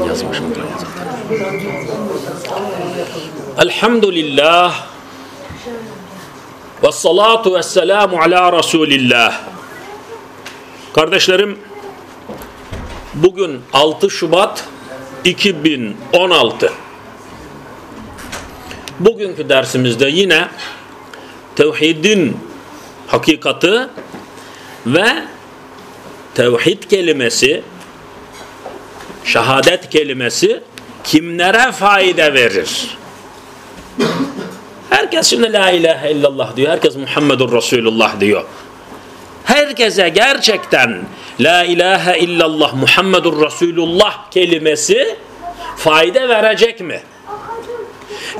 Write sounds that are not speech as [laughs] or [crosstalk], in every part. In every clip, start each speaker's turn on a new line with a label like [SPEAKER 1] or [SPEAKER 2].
[SPEAKER 1] Yazmışım. Elhamdülillah ve salatu ve selamu ala Resulillah. Kardeşlerim, bugün 6 Şubat 2016. Bugünkü dersimizde yine tevhidin hakikati ve tevhid kelimesi, şehadet kelimesi kimlere fayda verir? Herkes şimdi la ilahe illallah diyor. Herkes Muhammedur Resulullah diyor. Herkese gerçekten la ilahe illallah Muhammedur Resulullah kelimesi fayda verecek mi?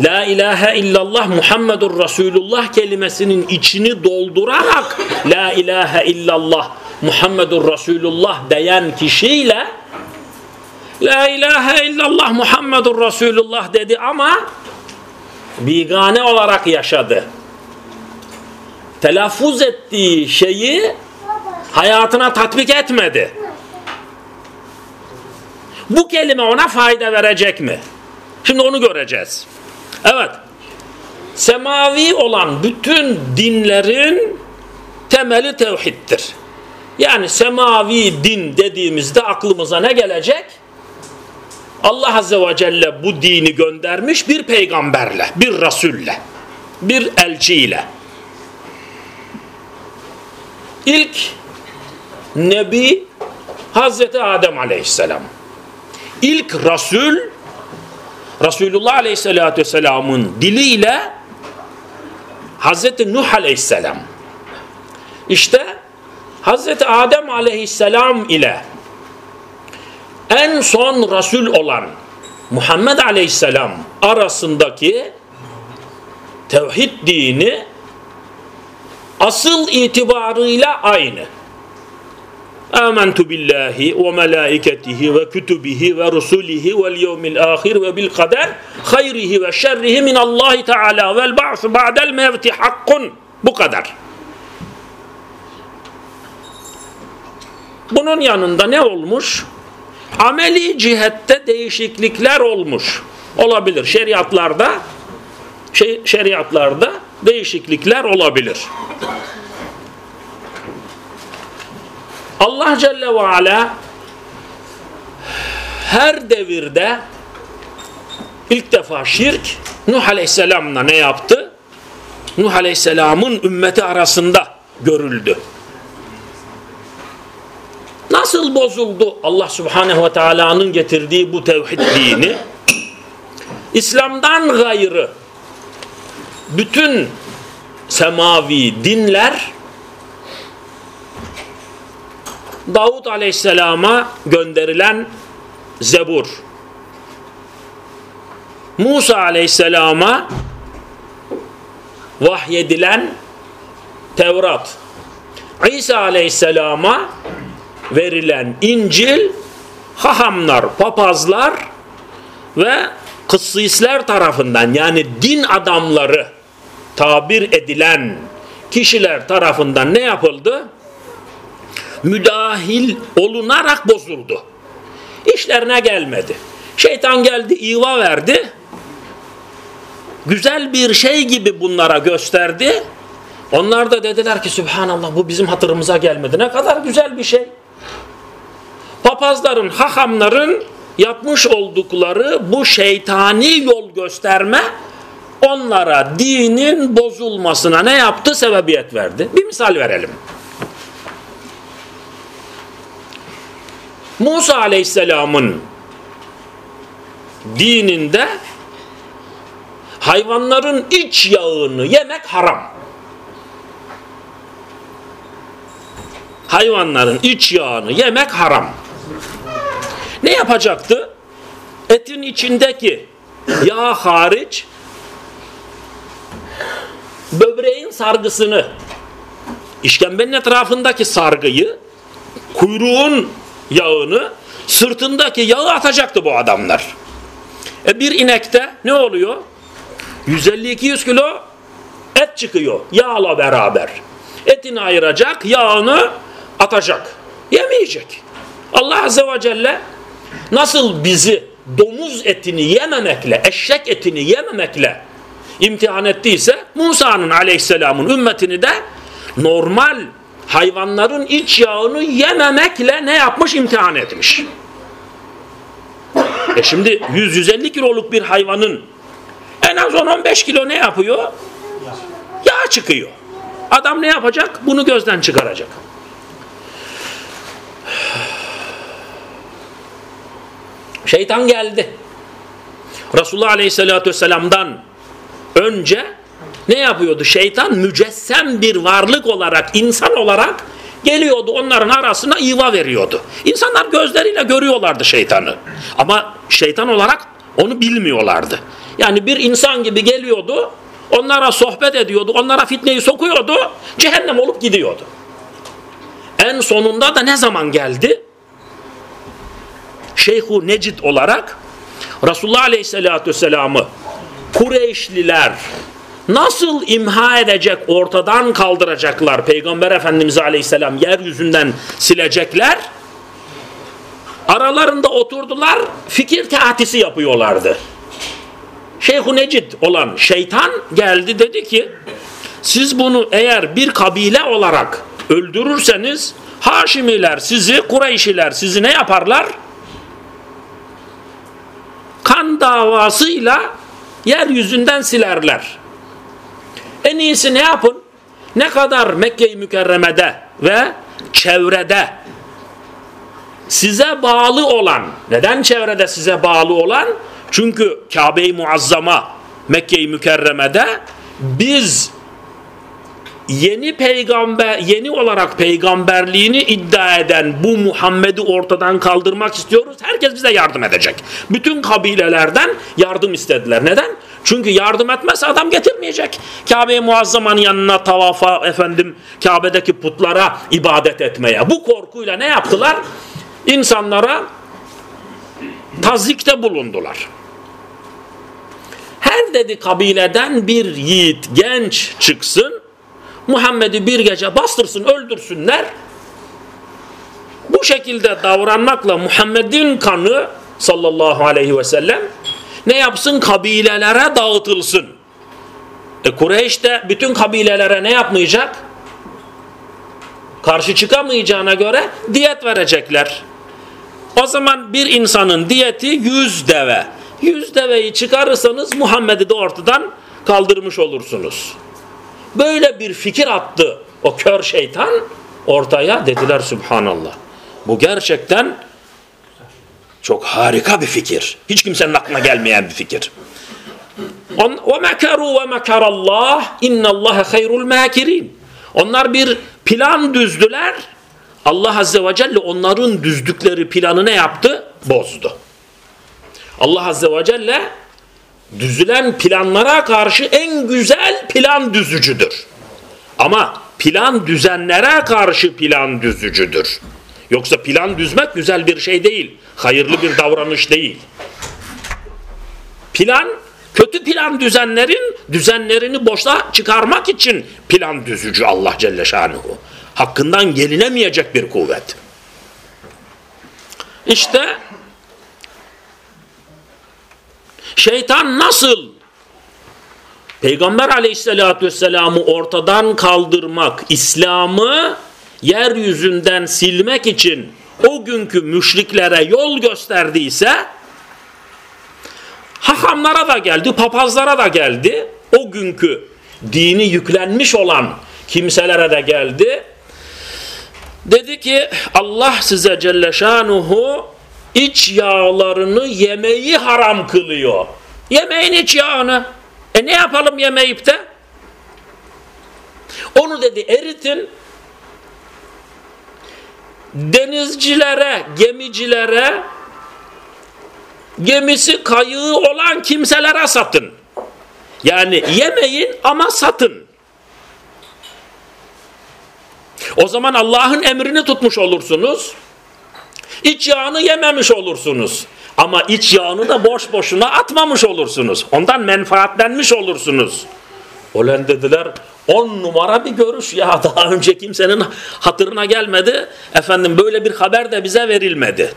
[SPEAKER 1] La ilahe illallah Muhammedur Resulullah kelimesinin içini doldurarak La ilahe illallah Muhammedur Resulullah diyen kişiyle La ilahe illallah Muhammedur Resulullah dedi ama bigane olarak yaşadı. Telaffuz ettiği şeyi hayatına tatbik etmedi. Bu kelime ona fayda verecek mi? Şimdi onu göreceğiz. Evet. Semavi olan bütün dinlerin temeli tevhiddir. Yani semavi din dediğimizde aklımıza ne gelecek? Allah Azze ve Celle bu dini göndermiş bir peygamberle, bir rasulle, bir elçiyle. İlk Nebi Hazreti Adem Aleyhisselam. İlk Rasul Resulullah Aleyhisselatü Vesselam'ın diliyle Hazreti Nuh Aleyhisselam. İşte Hazreti Adem Aleyhisselam ile en son Resul olan Muhammed Aleyhisselam arasındaki tevhid dini asıl itibarıyla aynı. Âmentu billahi ve melâiketihi ve kütübihi ve rusulihi vel yevmil ahir ve bil kader hayrihi ve şerrihi minallahi teâlâ vel ba'su ba'del mevti hakkun. Bu kadar. Bunun yanında ne olmuş? Ameli cihette değişiklikler olmuş. Olabilir. Şeriatlarda şey, şeriatlarda değişiklikler olabilir. Allah Celle ve Ala her devirde ilk defa şirk Nuh Aleyhisselam'la ne yaptı? Nuh Aleyhisselam'ın ümmeti arasında görüldü. Nasıl bozuldu? Allah Subhanahu ve Taala'nın getirdiği bu tevhid dini? İslam'dan gayrı bütün semavi dinler Davut Aleyhisselam'a gönderilen Zebur. Musa Aleyhisselam'a vahyedilen Tevrat. İsa Aleyhisselam'a verilen İncil hahamlar, papazlar ve kıssisler tarafından yani din adamları tabir edilen kişiler tarafından ne yapıldı? Müdahil olunarak bozuldu. İşlerine gelmedi. Şeytan geldi, iva verdi. Güzel bir şey gibi bunlara gösterdi. Onlar da dediler ki Sübhanallah bu bizim hatırımıza gelmedi. Ne kadar güzel bir şey papazların, hahamların yapmış oldukları bu şeytani yol gösterme onlara dinin bozulmasına ne yaptı? Sebebiyet verdi. Bir misal verelim. Musa Aleyhisselam'ın dininde hayvanların iç yağını yemek haram. Hayvanların iç yağını yemek haram. Ne yapacaktı? Etin içindeki yağ hariç böbreğin sargısını işkembenin etrafındaki sargıyı kuyruğun yağını sırtındaki yağı atacaktı bu adamlar. E bir inekte ne oluyor? 150-200 kilo et çıkıyor yağla beraber. Etini ayıracak, yağını atacak. Yemeyecek. Allah Azze ve Celle nasıl bizi domuz etini yememekle, eşek etini yememekle imtihan ettiyse Musa'nın aleyhisselamın ümmetini de normal hayvanların iç yağını yememekle ne yapmış imtihan etmiş. E şimdi 100-150 kiloluk bir hayvanın en az 10-15 kilo ne yapıyor? Yağ çıkıyor. Adam ne yapacak? Bunu gözden çıkaracak. Şeytan geldi. Resulullah Aleyhisselatü Vesselam'dan önce ne yapıyordu? Şeytan mücessem bir varlık olarak, insan olarak geliyordu onların arasına iva veriyordu. İnsanlar gözleriyle görüyorlardı şeytanı. Ama şeytan olarak onu bilmiyorlardı. Yani bir insan gibi geliyordu, onlara sohbet ediyordu, onlara fitneyi sokuyordu, cehennem olup gidiyordu. En sonunda da ne zaman geldi? Şeyhu Necid olarak Resulullah Aleyhisselatü Vesselam'ı Kureyşliler nasıl imha edecek, ortadan kaldıracaklar Peygamber Efendimiz Aleyhisselam yeryüzünden silecekler aralarında oturdular fikir teatisi yapıyorlardı. Şeyh-i Necid olan şeytan geldi dedi ki siz bunu eğer bir kabile olarak öldürürseniz Haşimiler sizi, Kureyşiler sizi ne yaparlar? Kan davasıyla yeryüzünden silerler. En iyisi ne yapın? Ne kadar Mekke-i Mükerreme'de ve çevrede size bağlı olan, neden çevrede size bağlı olan? Çünkü Kabe-i Muazzama Mekke-i Mükerreme'de biz yeni peygamber yeni olarak peygamberliğini iddia eden bu Muhammed'i ortadan kaldırmak istiyoruz. Herkes bize yardım edecek. Bütün kabilelerden yardım istediler. Neden? Çünkü yardım etmezse adam getirmeyecek. Kabe-i Muazzama'nın yanına tavafa efendim Kabe'deki putlara ibadet etmeye. Bu korkuyla ne yaptılar? İnsanlara tazikte bulundular. Her dedi kabileden bir yiğit, genç çıksın Muhammed'i bir gece bastırsın öldürsünler. Bu şekilde davranmakla Muhammed'in kanı sallallahu aleyhi ve sellem ne yapsın? Kabilelere dağıtılsın. E Kureyş de bütün kabilelere ne yapmayacak? Karşı çıkamayacağına göre diyet verecekler. O zaman bir insanın diyeti yüz deve. Yüz deveyi çıkarırsanız Muhammed'i de ortadan kaldırmış olursunuz. Böyle bir fikir attı o kör şeytan ortaya dediler Subhanallah. Bu gerçekten çok harika bir fikir. Hiç kimsenin aklına gelmeyen bir fikir. Ve mekaru ve mekarallah innallaha hayrul makirin. Onlar bir plan düzdüler. Allah Azze ve Celle onların düzdükleri planı ne yaptı? Bozdu. Allah Azze ve Celle düzülen planlara karşı en güzel plan düzücüdür. Ama plan düzenlere karşı plan düzücüdür. Yoksa plan düzmek güzel bir şey değil. Hayırlı bir davranış değil. Plan, kötü plan düzenlerin düzenlerini boşta çıkarmak için plan düzücü Allah Celle Şanuhu. Hakkından gelinemeyecek bir kuvvet. İşte Şeytan nasıl Peygamber aleyhissalatü vesselam'ı ortadan kaldırmak, İslam'ı yeryüzünden silmek için o günkü müşriklere yol gösterdiyse hahamlara da geldi, papazlara da geldi. O günkü dini yüklenmiş olan kimselere de geldi. Dedi ki Allah size Celle Şanuhu iç yağlarını yemeyi haram kılıyor. Yemeğin iç yağını. E ne yapalım yemeyip de? Onu dedi eritin. Denizcilere, gemicilere, gemisi kayığı olan kimselere satın. Yani yemeyin ama satın. O zaman Allah'ın emrini tutmuş olursunuz. İç yağını yememiş olursunuz. Ama iç yağını da boş boşuna atmamış olursunuz. Ondan menfaatlenmiş olursunuz. Olan dediler on numara bir görüş ya [laughs] daha önce kimsenin hatırına gelmedi. Efendim böyle bir haber de bize verilmedi.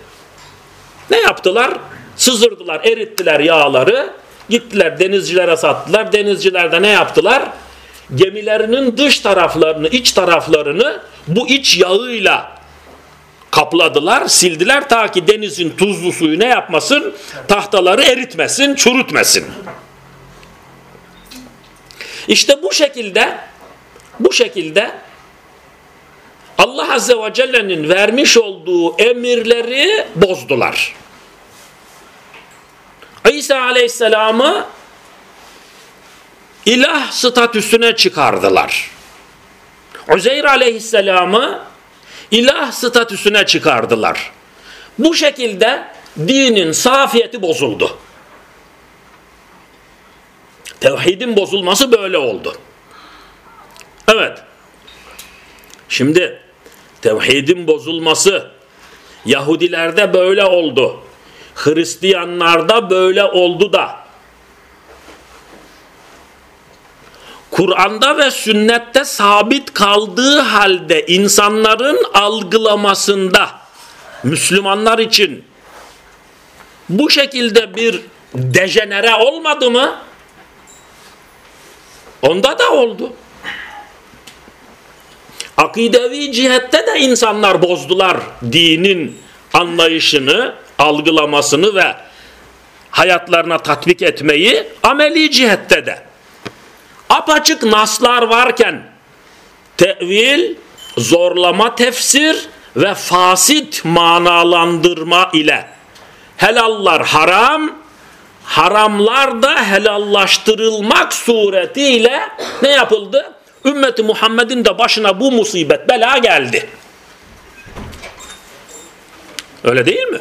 [SPEAKER 1] Ne yaptılar? Sızdırdılar, erittiler yağları. Gittiler denizcilere sattılar. Denizciler de ne yaptılar? Gemilerinin dış taraflarını, iç taraflarını bu iç yağıyla kapladılar, sildiler ta ki denizin tuzlu suyu ne yapmasın? Tahtaları eritmesin, çürütmesin. İşte bu şekilde bu şekilde Allah Azze ve Celle'nin vermiş olduğu emirleri bozdular. İsa Aleyhisselam'ı ilah statüsüne çıkardılar. Uzeyr Aleyhisselam'ı ilah statüsüne çıkardılar. Bu şekilde dinin safiyeti bozuldu. Tevhidin bozulması böyle oldu. Evet. Şimdi tevhidin bozulması Yahudilerde böyle oldu. Hristiyanlarda böyle oldu da Kur'an'da ve sünnette sabit kaldığı halde insanların algılamasında Müslümanlar için bu şekilde bir dejenere olmadı mı? Onda da oldu. Akidevi cihette de insanlar bozdular dinin anlayışını, algılamasını ve hayatlarına tatbik etmeyi ameli cihette de. Apaçık naslar varken tevil, zorlama tefsir ve fasit manalandırma ile helallar haram, haramlar da helallaştırılmak suretiyle ne yapıldı? Ümmeti Muhammed'in de başına bu musibet bela geldi. Öyle değil mi?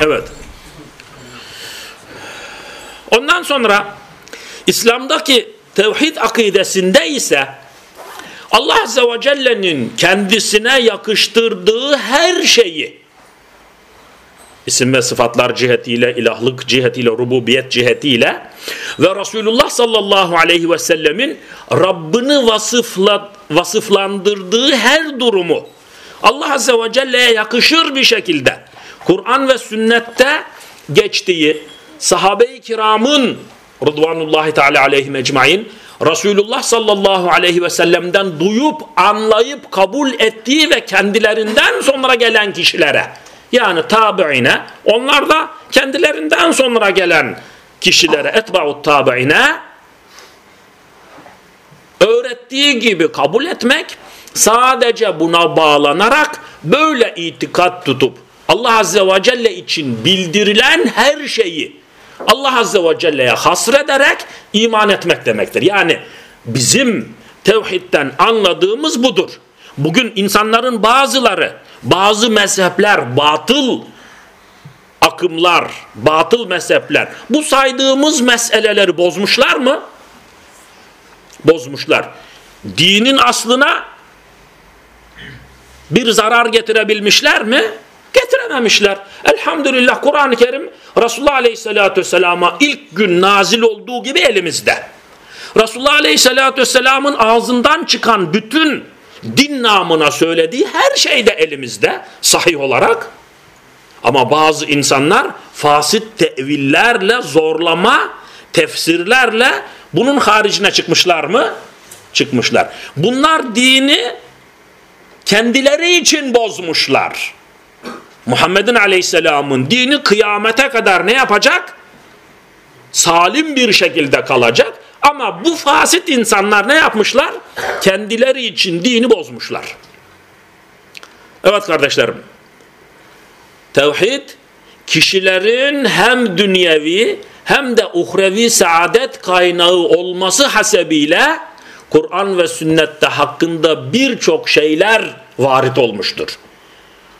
[SPEAKER 1] Evet. Ondan sonra İslam'daki tevhid akidesinde ise Allah Azze ve Celle'nin kendisine yakıştırdığı her şeyi isim ve sıfatlar cihetiyle, ilahlık cihetiyle, rububiyet cihetiyle ve Resulullah sallallahu aleyhi ve sellemin Rabbini vasıfla, vasıflandırdığı her durumu Allah azze ve celle'ye yakışır bir şekilde Kur'an ve sünnette geçtiği sahabe-i kiramın Rıdvanullahi Teala aleyhim ecmain Resulullah sallallahu aleyhi ve sellem'den duyup anlayıp kabul ettiği ve kendilerinden sonra gelen kişilere yani tabi'ine onlar da kendilerinden sonra gelen kişilere etba'ut tabi'ine öğrettiği gibi kabul etmek sadece buna bağlanarak böyle itikat tutup Allah Azze ve Celle için bildirilen her şeyi Allah Azze ve Celle'ye hasrederek iman etmek demektir. Yani bizim tevhidden anladığımız budur. Bugün insanların bazıları, bazı mezhepler, batıl akımlar, batıl mezhepler bu saydığımız meseleleri bozmuşlar mı? Bozmuşlar. Dinin aslına bir zarar getirebilmişler mi? Getirememişler. Elhamdülillah Kur'an-ı Kerim Resulullah Aleyhisselatü Vesselam'a ilk gün nazil olduğu gibi elimizde. Resulullah Aleyhisselatü Vesselam'ın ağzından çıkan bütün din namına söylediği her şey de elimizde sahih olarak. Ama bazı insanlar fasit tevillerle, zorlama, tefsirlerle bunun haricine çıkmışlar mı? Çıkmışlar. Bunlar dini kendileri için bozmuşlar. Muhammed'in aleyhisselamın dini kıyamete kadar ne yapacak? Salim bir şekilde kalacak. Ama bu fasit insanlar ne yapmışlar? Kendileri için dini bozmuşlar. Evet kardeşlerim. Tevhid kişilerin hem dünyevi hem de uhrevi saadet kaynağı olması hasebiyle Kur'an ve sünnette hakkında birçok şeyler varit olmuştur.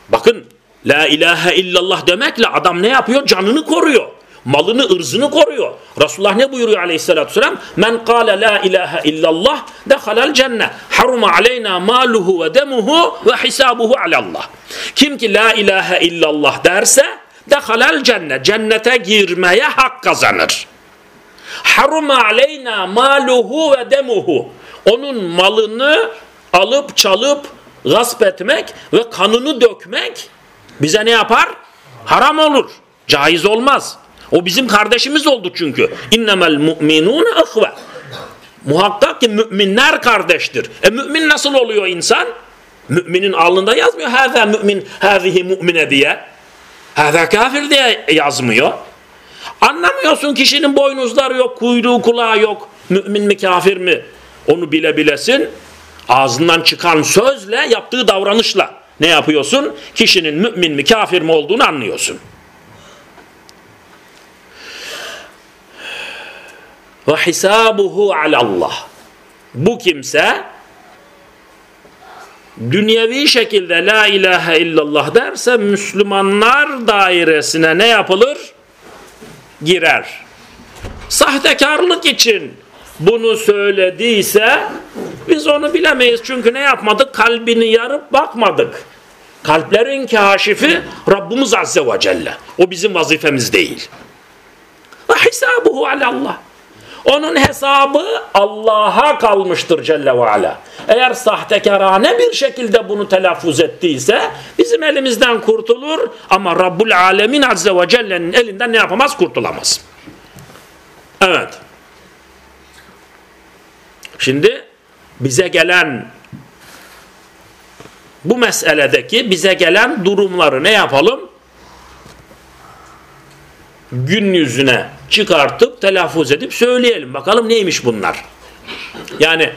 [SPEAKER 1] Bakın La ilahe illallah demekle adam ne yapıyor? Canını koruyor. Malını, ırzını koruyor. Resulullah ne buyuruyor aleyhissalatü vesselam? Men kâle la ilahe illallah dehalel cenne. Haruma aleyna maluhu ve demuhu ve hisabuhu alallah. Kim ki la ilahe illallah derse dehalel cenne. Cennete girmeye hak kazanır. Haruma aleyna maluhu ve demuhu. Onun malını alıp çalıp gasp etmek ve kanını dökmek bize ne yapar? Haram olur. Caiz olmaz. O bizim kardeşimiz oldu çünkü. İnnemel mu'minûne ihve. Muhakkak ki müminler kardeştir. E mümin nasıl oluyor insan? Müminin alnında yazmıyor. Hâzâ mümin, hâzihi mu'mine diye. Hâzâ kafir diye yazmıyor. Anlamıyorsun kişinin boynuzları yok, kuyruğu kulağı yok. Mümin mi kafir mi? Onu bile bilesin. Ağzından çıkan sözle yaptığı davranışla ne yapıyorsun? Kişinin mümin mi kafir mi olduğunu anlıyorsun. Ve hisabuhu alallah. Bu kimse dünyevi şekilde la ilahe illallah derse Müslümanlar dairesine ne yapılır? Girer. Sahtekarlık için bunu söylediyse biz onu bilemeyiz. Çünkü ne yapmadık? Kalbini yarıp bakmadık. Kalplerin kaşifi Rabbimiz Azze ve Celle. O bizim vazifemiz değil. Ve hisabuhu alallah. Onun hesabı Allah'a kalmıştır Celle ve Ala. Eğer sahtekarane bir şekilde bunu telaffuz ettiyse bizim elimizden kurtulur ama Rabbul Alemin Azze ve Celle'nin elinden ne yapamaz? Kurtulamaz. Evet. Şimdi bize gelen bu meseledeki bize gelen durumları ne yapalım? Gün yüzüne çıkartıp telaffuz edip söyleyelim. Bakalım neymiş bunlar? Yani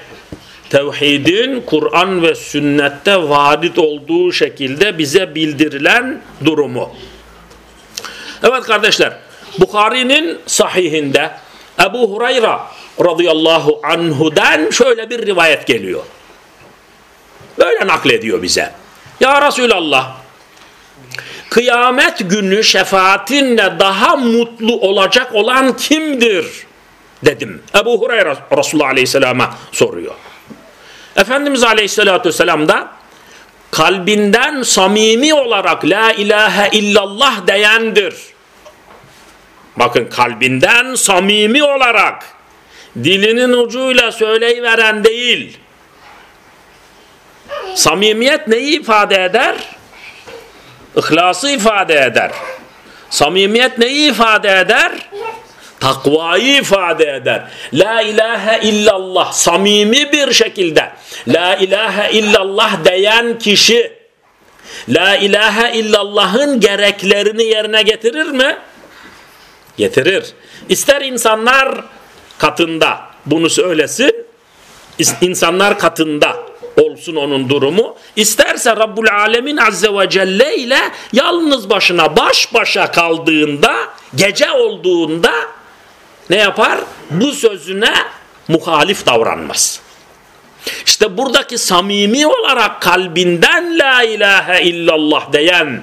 [SPEAKER 1] tevhidin Kur'an ve sünnette varit olduğu şekilde bize bildirilen durumu. Evet kardeşler, Bukhari'nin sahihinde Ebu Hurayra radıyallahu anhu'dan şöyle bir rivayet geliyor. Böyle naklediyor bize. Ya Resulallah kıyamet günü şefaatinle daha mutlu olacak olan kimdir? Dedim. Ebu Hureyre Resulullah Aleyhisselam'a soruyor. Efendimiz Aleyhisselatü Vesselam da kalbinden samimi olarak la ilahe illallah diyendir. Bakın kalbinden samimi olarak dilinin ucuyla söyleyiveren değil. Samimiyet neyi ifade eder? İhlası ifade eder. Samimiyet neyi ifade eder? Takvayı ifade eder. La ilahe illallah samimi bir şekilde La ilahe illallah diyen kişi La ilahe illallah'ın gereklerini yerine getirir mi? Getirir. İster insanlar katında bunu söylesin, insanlar katında olsun onun durumu. İsterse Rabbul Alemin Azze ve Celle ile yalnız başına baş başa kaldığında, gece olduğunda ne yapar? Bu sözüne muhalif davranmaz. İşte buradaki samimi olarak kalbinden la ilahe illallah diyen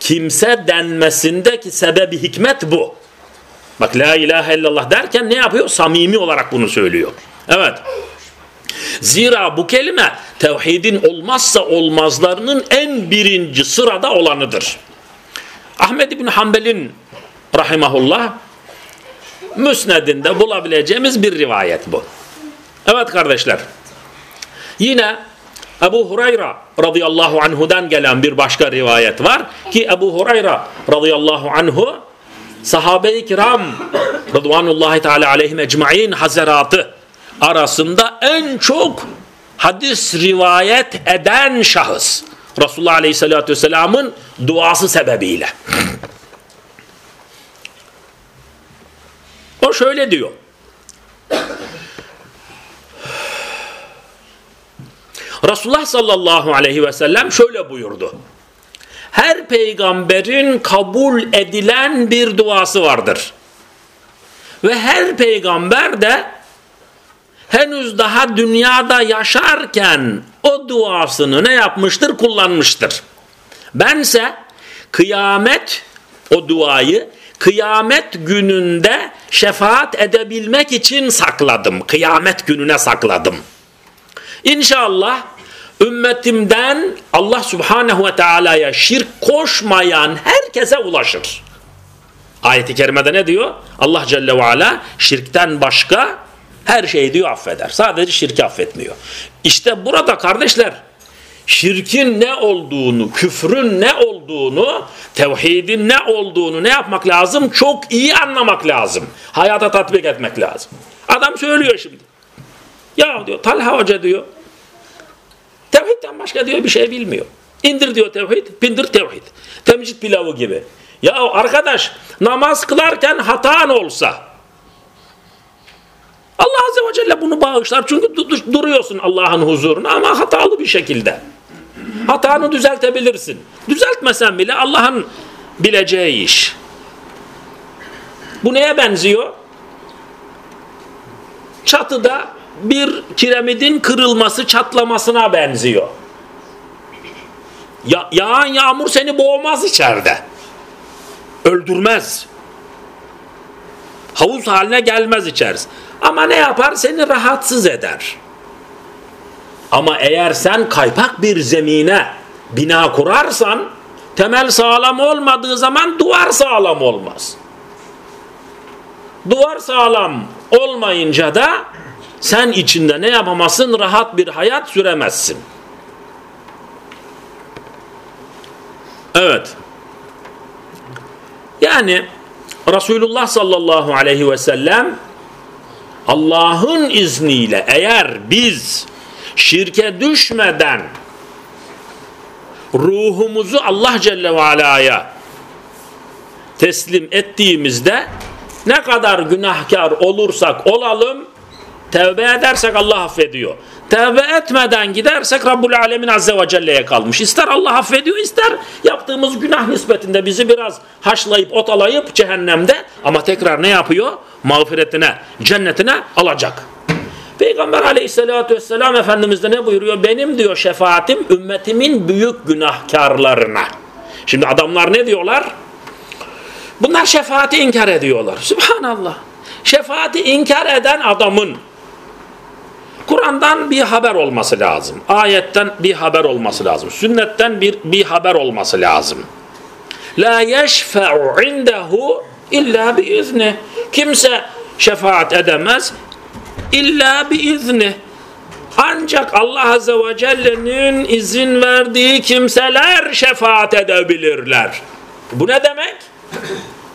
[SPEAKER 1] kimse denmesindeki sebebi hikmet bu. Bak la ilahe illallah derken ne yapıyor? Samimi olarak bunu söylüyor. Evet. Zira bu kelime tevhidin olmazsa olmazlarının en birinci sırada olanıdır. Ahmed İbni Hanbel'in rahimahullah müsnedinde bulabileceğimiz bir rivayet bu. Evet kardeşler. Yine Ebu Hureyre radıyallahu anhudan gelen bir başka rivayet var ki Ebu Hureyre radıyallahu anhu sahabe-i kiram Rıdvanullahi Teala aleyhim ecmain hazaratı arasında en çok hadis rivayet eden şahıs. Resulullah Aleyhisselatü Vesselam'ın duası sebebiyle. O şöyle diyor. Resulullah sallallahu aleyhi ve sellem şöyle buyurdu. Her peygamberin kabul edilen bir duası vardır. Ve her peygamber de henüz daha dünyada yaşarken o duasını ne yapmıştır? Kullanmıştır. Bense kıyamet o duayı kıyamet gününde şefaat edebilmek için sakladım. Kıyamet gününe sakladım. İnşallah ümmetimden Allah subhanehu ve teala'ya şirk koşmayan herkese ulaşır. Ayet-i kerimede ne diyor? Allah Celle ve Ala şirkten başka her şeyi diyor affeder. Sadece şirki affetmiyor. İşte burada kardeşler şirkin ne olduğunu, küfrün ne olduğunu, tevhidin ne olduğunu ne yapmak lazım? Çok iyi anlamak lazım. Hayata tatbik etmek lazım. Adam söylüyor şimdi. Ya diyor Talha Hoca diyor. Tevhidden başka diyor bir şey bilmiyor. İndir diyor tevhid, pindir tevhid. Temcid pilavı gibi. Ya arkadaş namaz kılarken hatan olsa Allah Azze ve Celle bunu bağışlar. Çünkü duruyorsun Allah'ın huzuruna ama hatalı bir şekilde. Hatanı düzeltebilirsin. Düzeltmesen bile Allah'ın bileceği iş. Bu neye benziyor? Çatıda bir kiremidin kırılması, çatlamasına benziyor. Ya, yağan yağmur seni boğmaz içeride. Öldürmez. Havuz haline gelmez içerisi. Ama ne yapar? Seni rahatsız eder. Ama eğer sen kaypak bir zemine bina kurarsan temel sağlam olmadığı zaman duvar sağlam olmaz. Duvar sağlam olmayınca da sen içinde ne yapamazsın? Rahat bir hayat süremezsin. Evet. Yani Resulullah sallallahu aleyhi ve sellem Allah'ın izniyle eğer biz şirke düşmeden ruhumuzu Allah Celle ve Ala'ya teslim ettiğimizde ne kadar günahkar olursak olalım tevbe edersek Allah affediyor. Tevbe etmeden gidersek Rabbul Alemin Azze ve Celle'ye kalmış. İster Allah affediyor ister yaptığımız günah nispetinde bizi biraz haşlayıp otalayıp cehennemde ama tekrar ne yapıyor? Mağfiretine, cennetine alacak. Peygamber aleyhissalatü vesselam Efendimiz de ne buyuruyor? Benim diyor şefaatim ümmetimin büyük günahkarlarına. Şimdi adamlar ne diyorlar? Bunlar şefaati inkar ediyorlar. Subhanallah. Şefaati inkar eden adamın Kur'an'dan bir haber olması lazım. Ayetten bir haber olması lazım. Sünnetten bir, bir haber olması lazım. La yeşfe'u indehu illa biizni. Kimse şefaat edemez illa biizni. Ancak Allah Azze ve Celle'nin izin verdiği kimseler şefaat edebilirler. Bu ne demek?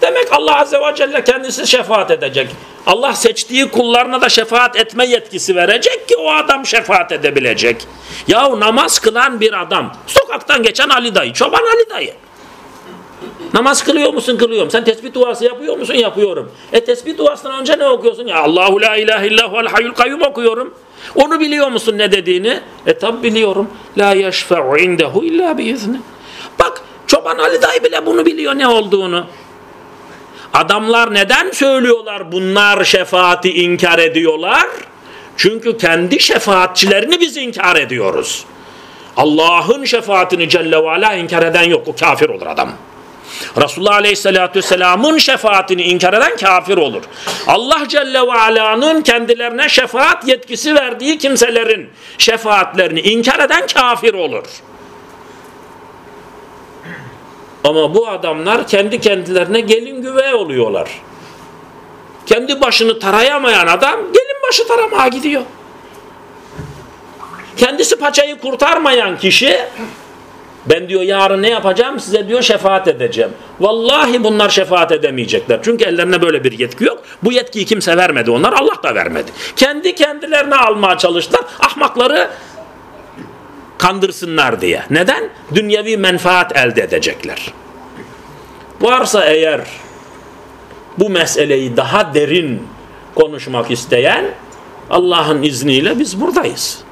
[SPEAKER 1] Demek Allah Azze ve Celle kendisi şefaat edecek. Allah seçtiği kullarına da şefaat etme yetkisi verecek ki o adam şefaat edebilecek. Yahu namaz kılan bir adam, sokaktan geçen Ali dayı, çoban Ali dayı. Namaz kılıyor musun? Kılıyorum. Sen tesbih duası yapıyor musun? Yapıyorum. E tesbih duasından önce ne okuyorsun? Ya Allahu la ilahe illahu el hayyul kayyum okuyorum. Onu biliyor musun ne dediğini? E tabi biliyorum. La yeşfe'u indehu illa biizni. Bak çoban Ali dayı bile bunu biliyor ne olduğunu. Adamlar neden söylüyorlar bunlar şefaati inkar ediyorlar? Çünkü kendi şefaatçilerini biz inkar ediyoruz. Allah'ın şefaatini Celle ve Ala inkar eden yok. O kafir olur adam. Resulullah Aleyhisselatü Vesselam'ın şefaatini inkar eden kafir olur. Allah Celle ve Ala'nın kendilerine şefaat yetkisi verdiği kimselerin şefaatlerini inkar eden kafir olur. Ama bu adamlar kendi kendilerine gelin güvey oluyorlar. Kendi başını tarayamayan adam gelin başı taramaya gidiyor. Kendisi paçayı kurtarmayan kişi ben diyor yarın ne yapacağım size diyor şefaat edeceğim. Vallahi bunlar şefaat edemeyecekler. Çünkü ellerine böyle bir yetki yok. Bu yetkiyi kimse vermedi onlar Allah da vermedi. Kendi kendilerine almaya çalıştılar. Ahmakları kandırsınlar diye. Neden? Dünyevi menfaat elde edecekler. Varsa eğer bu meseleyi daha derin konuşmak isteyen Allah'ın izniyle biz buradayız.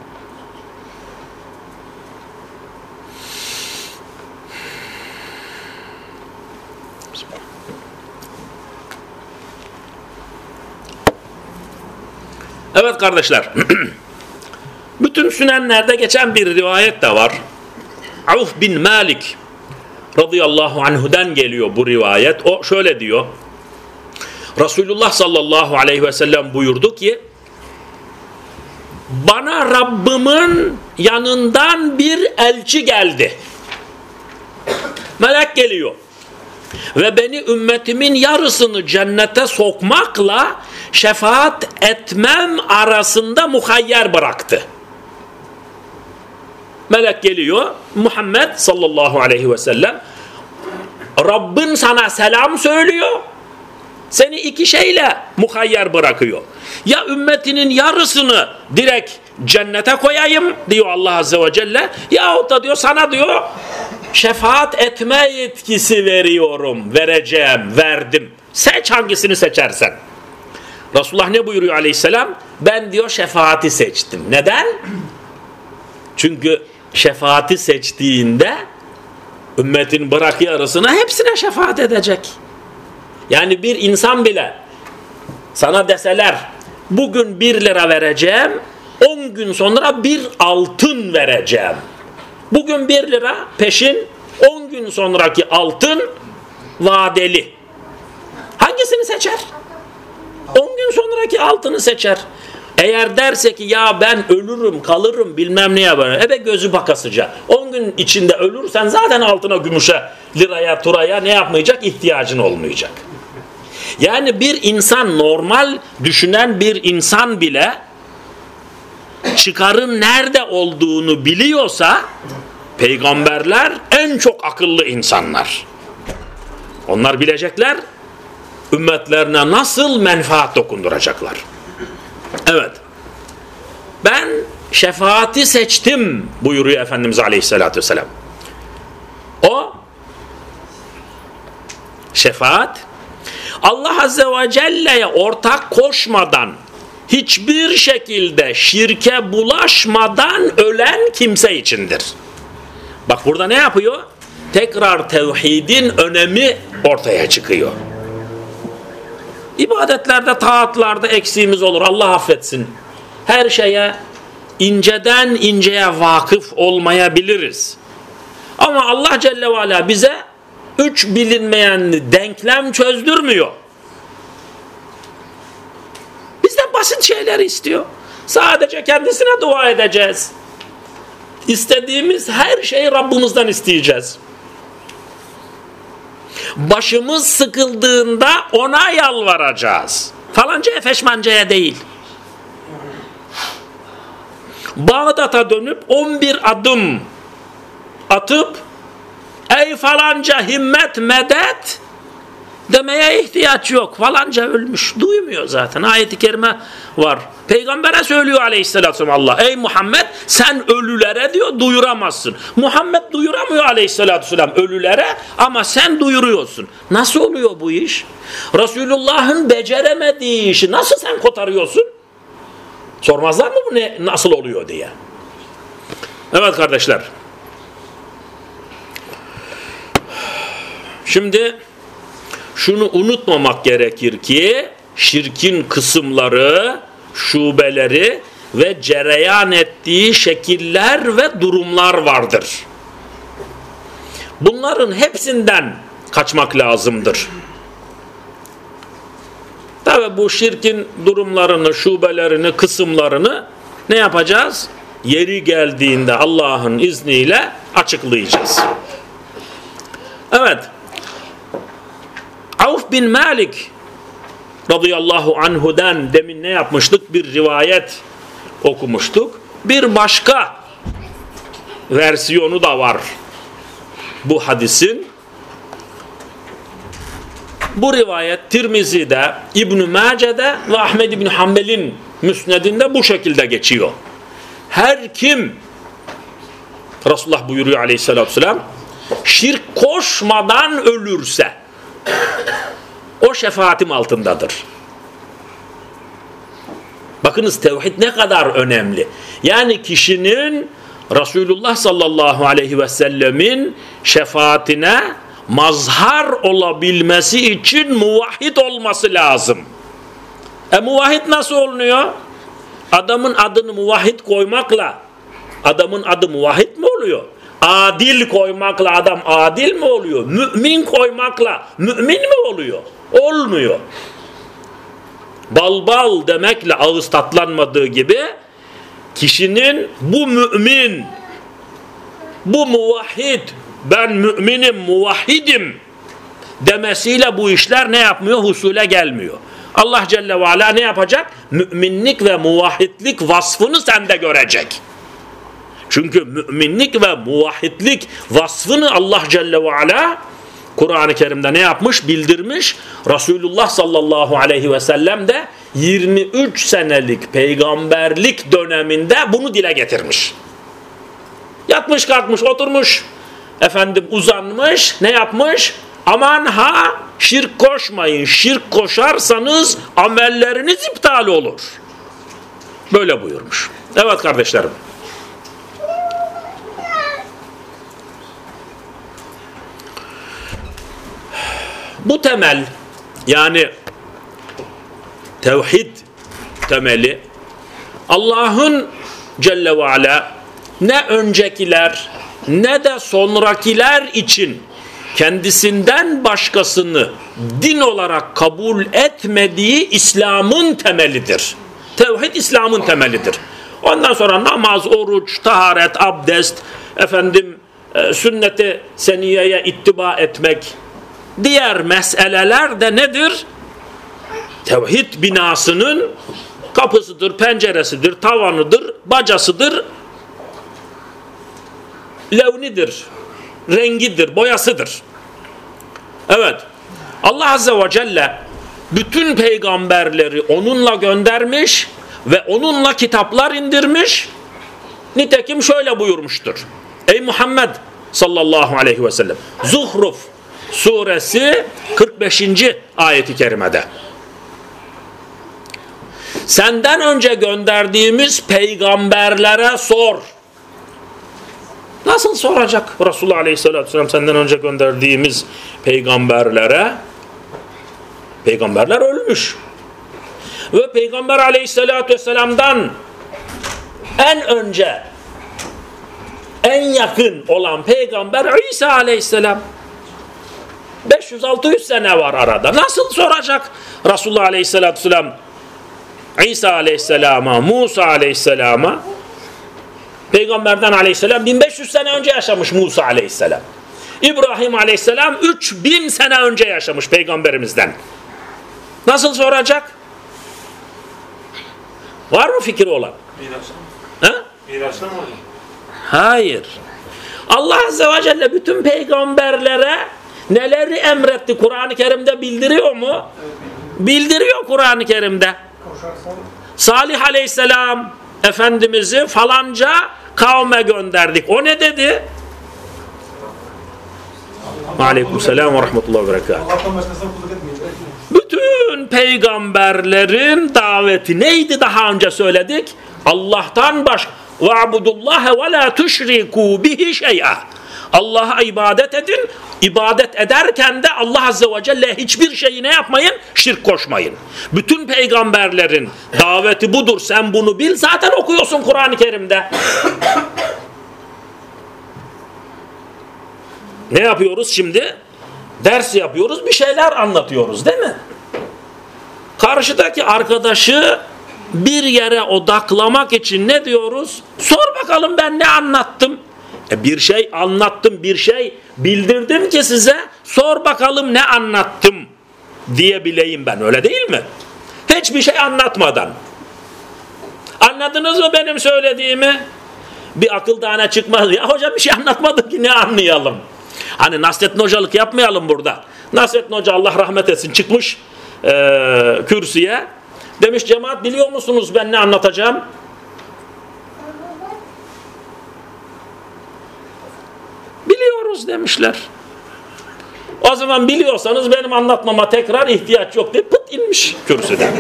[SPEAKER 1] Evet kardeşler. [clears throat] Bütün sünenlerde geçen bir rivayet de var. Avf bin Malik radıyallahu anhu'dan geliyor bu rivayet. O şöyle diyor. Resulullah sallallahu aleyhi ve sellem buyurdu ki bana Rabbimin yanından bir elçi geldi. Melek geliyor. Ve beni ümmetimin yarısını cennete sokmakla şefaat etmem arasında muhayyer bıraktı. Melek geliyor. Muhammed sallallahu aleyhi ve sellem Rabbin sana selam söylüyor. Seni iki şeyle muhayyer bırakıyor. Ya ümmetinin yarısını direkt cennete koyayım diyor Allah Azze ve Celle. Yahut da diyor sana diyor şefaat etme yetkisi veriyorum, vereceğim, verdim. Seç hangisini seçersen. Resulullah ne buyuruyor aleyhisselam? Ben diyor şefaati seçtim. Neden? Çünkü şefaati seçtiğinde ümmetin bırak yarısına hepsine şefaat edecek. Yani bir insan bile sana deseler bugün bir lira vereceğim, on gün sonra bir altın vereceğim. Bugün bir lira peşin, on gün sonraki altın vadeli. Hangisini seçer? On gün sonraki altını seçer. Eğer derse ki ya ben ölürüm kalırım bilmem ne yapar. Ebe gözü bakasıca. 10 gün içinde ölürsen zaten altına gümüşe liraya turaya ne yapmayacak ihtiyacın olmayacak. Yani bir insan normal düşünen bir insan bile çıkarın nerede olduğunu biliyorsa peygamberler en çok akıllı insanlar. Onlar bilecekler ümmetlerine nasıl menfaat dokunduracaklar. Evet. Ben şefaati seçtim buyuruyor Efendimiz Aleyhisselatü Vesselam. O şefaat Allah Azze ve Celle'ye ortak koşmadan hiçbir şekilde şirke bulaşmadan ölen kimse içindir. Bak burada ne yapıyor? Tekrar tevhidin önemi ortaya çıkıyor. İbadetlerde, taatlarda eksiğimiz olur. Allah affetsin. Her şeye inceden inceye vakıf olmayabiliriz. Ama Allah Celle ve Ala bize üç bilinmeyen denklem çözdürmüyor. Bizden basit şeyler istiyor. Sadece kendisine dua edeceğiz. İstediğimiz her şeyi Rabbimizden isteyeceğiz başımız sıkıldığında ona yalvaracağız. Falanca feşmancaya değil. Bağdat'a dönüp 11 adım atıp ey falanca himmet medet demeye ihtiyaç yok. Falanca ölmüş. Duymuyor zaten. Ayet-i kerime var. Peygamber'e söylüyor aleyhissalatü Allah. Ey Muhammed sen ölülere diyor duyuramazsın. Muhammed duyuramıyor aleyhissalatü vesselam ölülere ama sen duyuruyorsun. Nasıl oluyor bu iş? Resulullah'ın beceremediği işi nasıl sen kotarıyorsun? Sormazlar mı bu ne, nasıl oluyor diye. Evet kardeşler. Şimdi şunu unutmamak gerekir ki şirkin kısımları, şubeleri ve cereyan ettiği şekiller ve durumlar vardır. Bunların hepsinden kaçmak lazımdır. Tabi bu şirkin durumlarını, şubelerini, kısımlarını ne yapacağız? Yeri geldiğinde Allah'ın izniyle açıklayacağız. Evet. Avf bin Malik radıyallahu anhu'dan demin ne yapmıştık? Bir rivayet okumuştuk. Bir başka versiyonu da var bu hadisin. Bu rivayet Tirmizi'de, İbn-i Mace'de ve Ahmed İbn Hanbel'in müsnedinde bu şekilde geçiyor. Her kim Resulullah buyuruyor aleyhissalatü vesselam şirk koşmadan ölürse o şefaatim altındadır. Bakınız tevhid ne kadar önemli. Yani kişinin Resulullah sallallahu aleyhi ve sellemin şefaatine mazhar olabilmesi için muvahhid olması lazım. E muvahhid nasıl oluyor? Adamın adını muvahhid koymakla adamın adı muvahhid mi oluyor? Adil koymakla adam adil mi oluyor? Mümin koymakla mümin mi oluyor? Olmuyor. Bal bal demekle ağız tatlanmadığı gibi kişinin bu mümin, bu muvahhid, ben müminim, muvahhidim demesiyle bu işler ne yapmıyor? Husule gelmiyor. Allah Celle ve Ala ne yapacak? Müminlik ve muvahhidlik vasfını sende görecek. Çünkü müminlik ve muvahhidlik vasfını Allah Celle ve Ala Kur'an-ı Kerim'de ne yapmış? Bildirmiş. Resulullah sallallahu aleyhi ve sellem de 23 senelik peygamberlik döneminde bunu dile getirmiş. Yatmış kalkmış oturmuş efendim uzanmış ne yapmış? Aman ha şirk koşmayın. Şirk koşarsanız amelleriniz iptal olur. Böyle buyurmuş. Evet kardeşlerim. Bu temel yani tevhid temeli Allah'ın Celle ve Ala ne öncekiler ne de sonrakiler için kendisinden başkasını din olarak kabul etmediği İslam'ın temelidir. Tevhid İslam'ın temelidir. Ondan sonra namaz, oruç, taharet, abdest, efendim e, sünneti seniyeye ittiba etmek, diğer meseleler de nedir? Tevhid binasının kapısıdır, penceresidir, tavanıdır, bacasıdır, levnidir, rengidir, boyasıdır. Evet, Allah Azze ve Celle bütün peygamberleri onunla göndermiş ve onunla kitaplar indirmiş. Nitekim şöyle buyurmuştur. Ey Muhammed sallallahu aleyhi ve sellem. Zuhruf suresi 45. ayeti kerimede. Senden önce gönderdiğimiz peygamberlere sor. Nasıl soracak Resulullah Aleyhisselatü Vesselam senden önce gönderdiğimiz peygamberlere? Peygamberler ölmüş. Ve Peygamber Aleyhisselatü Vesselam'dan en önce en yakın olan peygamber İsa Aleyhisselam. 500-600 sene var arada. Nasıl soracak Resulullah Aleyhisselatü Vesselam İsa Aleyhisselam'a, Musa Aleyhisselam'a Peygamberden Aleyhisselam 1500 sene önce yaşamış Musa Aleyhisselam. İbrahim Aleyhisselam 3000 sene önce yaşamış peygamberimizden. Nasıl soracak? Var mı fikri olan?
[SPEAKER 2] Miras'a mı? Miras'a mı
[SPEAKER 1] Hayır. Allah Azze ve Celle bütün peygamberlere neleri emretti Kur'an-ı Kerim'de bildiriyor mu? Bildiriyor Kur'an-ı Kerim'de. Salih Aleyhisselam Efendimiz'i falanca kavme gönderdik. O ne dedi? Aleyküm selam ve rahmetullahi ve berekatuhu. Bütün peygamberlerin daveti neydi daha önce söyledik? Allah'tan baş va'budullaha ve la tuşriku bihi şey'a. Allah'a ibadet edin. İbadet ederken de Allah Azze ve Celle hiçbir şeyi ne yapmayın? Şirk koşmayın. Bütün peygamberlerin daveti budur. Sen bunu bil. Zaten okuyorsun Kur'an-ı Kerim'de. [coughs] ne yapıyoruz şimdi? Ders yapıyoruz. Bir şeyler anlatıyoruz değil mi? Karşıdaki arkadaşı bir yere odaklamak için ne diyoruz? Sor bakalım ben ne anlattım? E bir şey anlattım, bir şey bildirdim ki size. Sor bakalım ne anlattım diyebileyim ben. Öyle değil mi? Hiçbir şey anlatmadan. Anladınız mı benim söylediğimi? Bir akıl tane çıkmaz. Ya hocam bir şey anlatmadı ki ne anlayalım? Hani Nasrettin Hocalık yapmayalım burada. Nasrettin Hoca Allah rahmet etsin çıkmış e, kürsüye. Demiş cemaat biliyor musunuz ben ne anlatacağım? Biliyoruz demişler. O zaman biliyorsanız benim anlatmama tekrar ihtiyaç yok diye pıt inmiş kürsüden.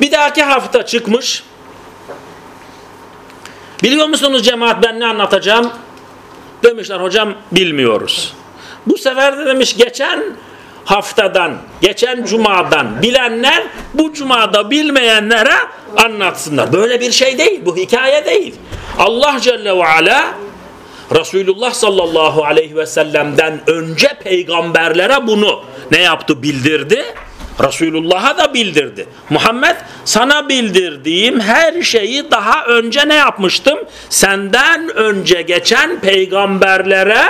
[SPEAKER 1] Bir dahaki hafta çıkmış. Biliyor musunuz cemaat ben ne anlatacağım? Demişler hocam bilmiyoruz. Bu sefer de demiş geçen haftadan, geçen cumadan bilenler bu cumada bilmeyenlere anlatsınlar. Böyle bir şey değil, bu hikaye değil. Allah Celle ve Ala Resulullah sallallahu aleyhi ve sellem'den önce peygamberlere bunu ne yaptı bildirdi? Resulullah'a da bildirdi. Muhammed sana bildirdiğim her şeyi daha önce ne yapmıştım? Senden önce geçen peygamberlere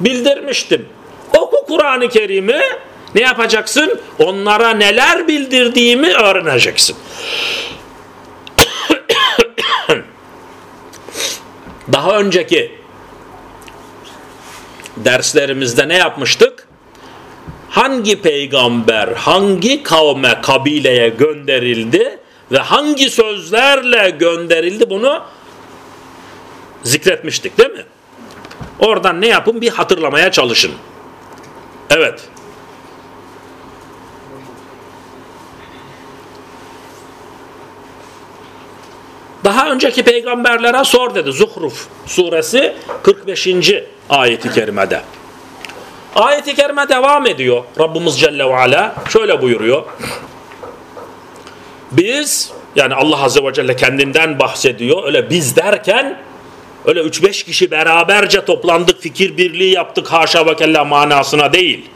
[SPEAKER 1] bildirmiştim. Oku Kur'an-ı Kerim'i ne yapacaksın? Onlara neler bildirdiğimi öğreneceksin. Daha önceki derslerimizde ne yapmıştık? Hangi peygamber hangi kavme, kabileye gönderildi ve hangi sözlerle gönderildi bunu zikretmiştik değil mi? Oradan ne yapın? Bir hatırlamaya çalışın. Evet. Daha önceki peygamberlere sor dedi. Zuhruf suresi 45. ayeti kerimede. Ayeti kerime devam ediyor. Rabbimiz Celle ve Ala şöyle buyuruyor. Biz yani Allah Azze ve Celle kendinden bahsediyor. Öyle biz derken öyle 3-5 kişi beraberce toplandık, fikir birliği yaptık haşa ve kella manasına değil.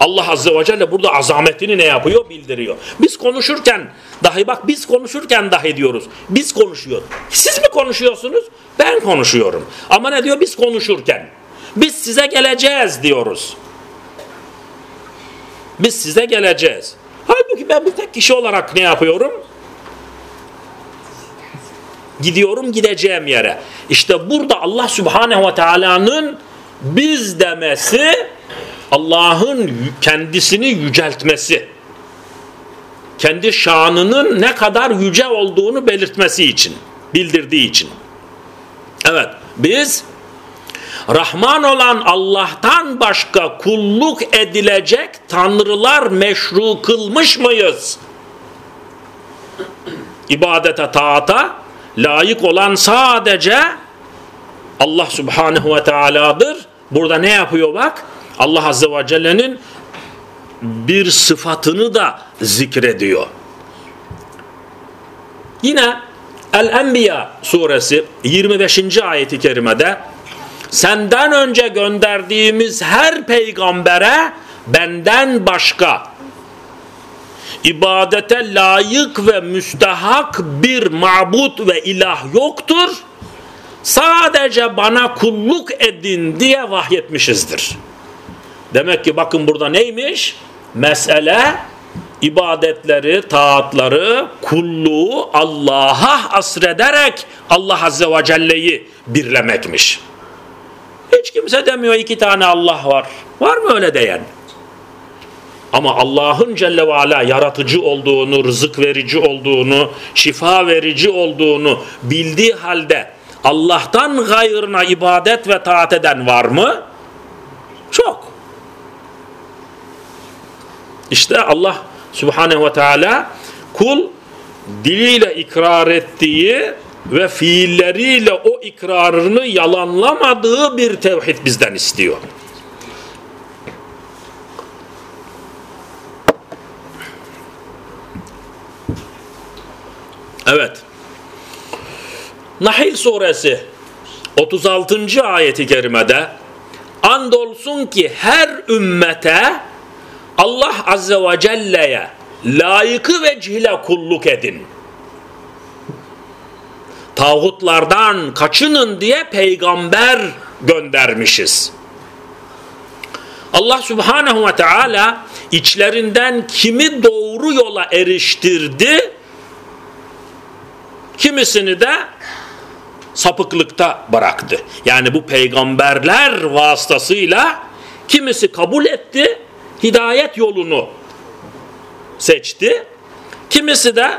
[SPEAKER 1] Allah Azze ve Celle burada azametini ne yapıyor? Bildiriyor. Biz konuşurken dahi bak biz konuşurken dahi diyoruz. Biz konuşuyoruz. Siz mi konuşuyorsunuz? Ben konuşuyorum. Ama ne diyor? Biz konuşurken. Biz size geleceğiz diyoruz. Biz size geleceğiz. Halbuki ben bir tek kişi olarak ne yapıyorum? Gidiyorum gideceğim yere. İşte burada Allah Subhanahu ve Taala'nın biz demesi Allah'ın kendisini yüceltmesi. Kendi şanının ne kadar yüce olduğunu belirtmesi için, bildirdiği için. Evet, biz Rahman olan Allah'tan başka kulluk edilecek tanrılar meşru kılmış mıyız? İbadete, taata layık olan sadece Allah Subhanahu ve Teala'dır. Burada ne yapıyor bak? Allah Azze ve Celle'nin bir sıfatını da zikrediyor. Yine El-Enbiya suresi 25. ayeti kerimede senden önce gönderdiğimiz her peygambere benden başka ibadete layık ve müstehak bir mabut ve ilah yoktur. Sadece bana kulluk edin diye vahyetmişizdir. Demek ki bakın burada neymiş? Mesele ibadetleri, taatları, kulluğu Allah'a asrederek Allah Azze ve Celle'yi birlemekmiş. Hiç kimse demiyor iki tane Allah var. Var mı öyle diyen? Ama Allah'ın Celle ve Ala yaratıcı olduğunu, rızık verici olduğunu, şifa verici olduğunu bildiği halde Allah'tan gayrına ibadet ve taat eden var mı? Çok. İşte Allah Subhanahu ve Teala kul diliyle ikrar ettiği ve fiilleriyle o ikrarını yalanlamadığı bir tevhid bizden istiyor. Evet. Nahil suresi 36. ayeti kerimede andolsun ki her ümmete Allah Azze ve Celle'ye layıkı ve cihile kulluk edin. Tağutlardan kaçının diye peygamber göndermişiz. Allah Subhanahu ve Teala içlerinden kimi doğru yola eriştirdi, kimisini de sapıklıkta bıraktı. Yani bu peygamberler vasıtasıyla kimisi kabul etti, hidayet yolunu seçti. Kimisi de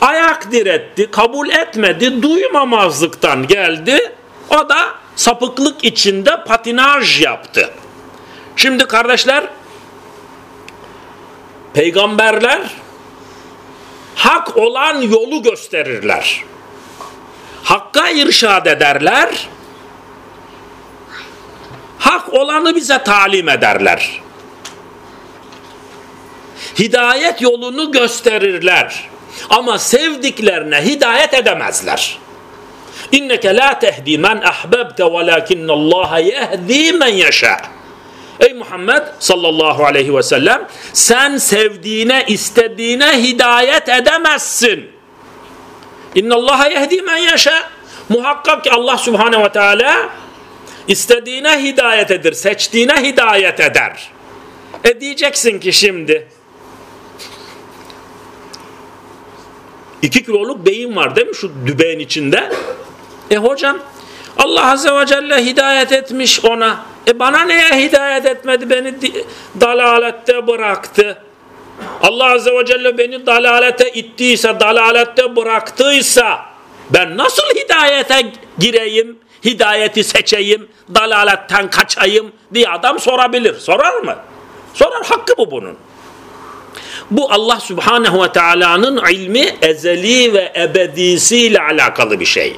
[SPEAKER 1] ayak diretti, kabul etmedi, duymamazlıktan geldi. O da sapıklık içinde patinaj yaptı. Şimdi kardeşler, peygamberler hak olan yolu gösterirler. Hakka irşad ederler. Hak olanı bize talim ederler hidayet yolunu gösterirler. Ama sevdiklerine hidayet edemezler. İnneke la tehdi men ahbebte velakinnallaha yehdi men yeşâ. Ey Muhammed sallallahu aleyhi ve sellem sen sevdiğine istediğine hidayet edemezsin. İnnallaha yehdi men yeşâ. Muhakkak ki Allah subhanehu ve teala istediğine hidayet edir, seçtiğine hidayet eder. E diyeceksin ki şimdi 2 kiloluk beyin var değil mi şu dübeğin içinde? E hocam Allah Azze ve Celle hidayet etmiş ona. E bana niye hidayet etmedi? Beni dalalette bıraktı. Allah Azze ve Celle beni dalalete ittiyse, dalalette bıraktıysa ben nasıl hidayete gireyim, hidayeti seçeyim, dalaletten kaçayım diye adam sorabilir. Sorar mı? Sorar hakkı bu bunun. Bu Allah Subhanahu ve Taala'nın ilmi ezeli ve ebedisiyle alakalı bir şey.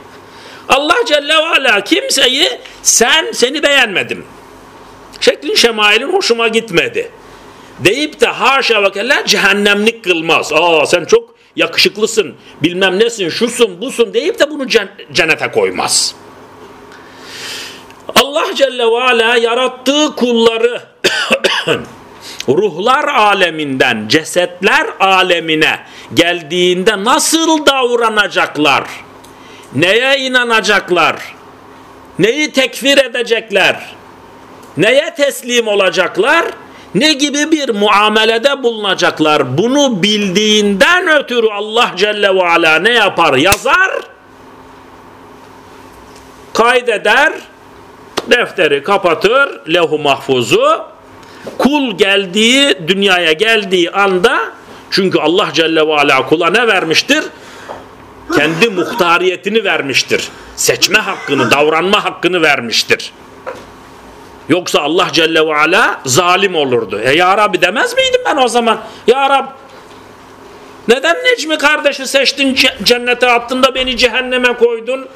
[SPEAKER 1] Allah Celle ve Ala kimseyi sen seni beğenmedim. Şeklin şemailin hoşuma gitmedi. Deyip de haşa ve kella cehennemlik kılmaz. Aa sen çok yakışıklısın, bilmem nesin, şusun, busun deyip de bunu cennete koymaz. Allah Celle ve Ala yarattığı kulları [coughs] ruhlar aleminden cesetler alemine geldiğinde nasıl davranacaklar? Neye inanacaklar? Neyi tekfir edecekler? Neye teslim olacaklar? Ne gibi bir muamelede bulunacaklar? Bunu bildiğinden ötürü Allah Celle ve Ala ne yapar? Yazar, kaydeder, defteri kapatır, lehu mahfuzu, kul geldiği, dünyaya geldiği anda, çünkü Allah Celle ve Ala kula ne vermiştir? Kendi muhtariyetini vermiştir. Seçme hakkını, davranma hakkını vermiştir. Yoksa Allah Celle ve Ala zalim olurdu. E ya Rabbi demez miydim ben o zaman? Ya Rab neden Necmi kardeşi seçtin cennete attın da beni cehenneme koydun?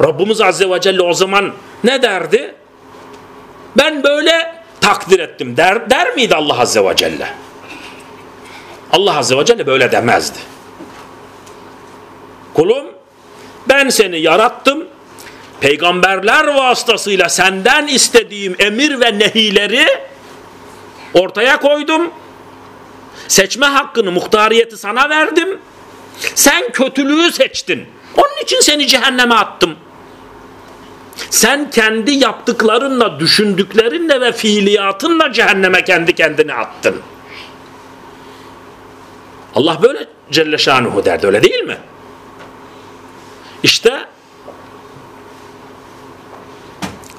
[SPEAKER 1] Rabbimiz Azze ve Celle o zaman ne derdi? Ben böyle takdir ettim der, der miydi Allah Azze ve Celle? Allah Azze ve Celle böyle demezdi. Kulum ben seni yarattım peygamberler vasıtasıyla senden istediğim emir ve nehileri ortaya koydum. Seçme hakkını, muhtariyeti sana verdim. Sen kötülüğü seçtin. Onun için seni cehenneme attım. Sen kendi yaptıklarınla, düşündüklerinle ve fiiliyatınla cehenneme kendi kendini attın. Allah böyle Celle Şanuhu derdi öyle değil mi? İşte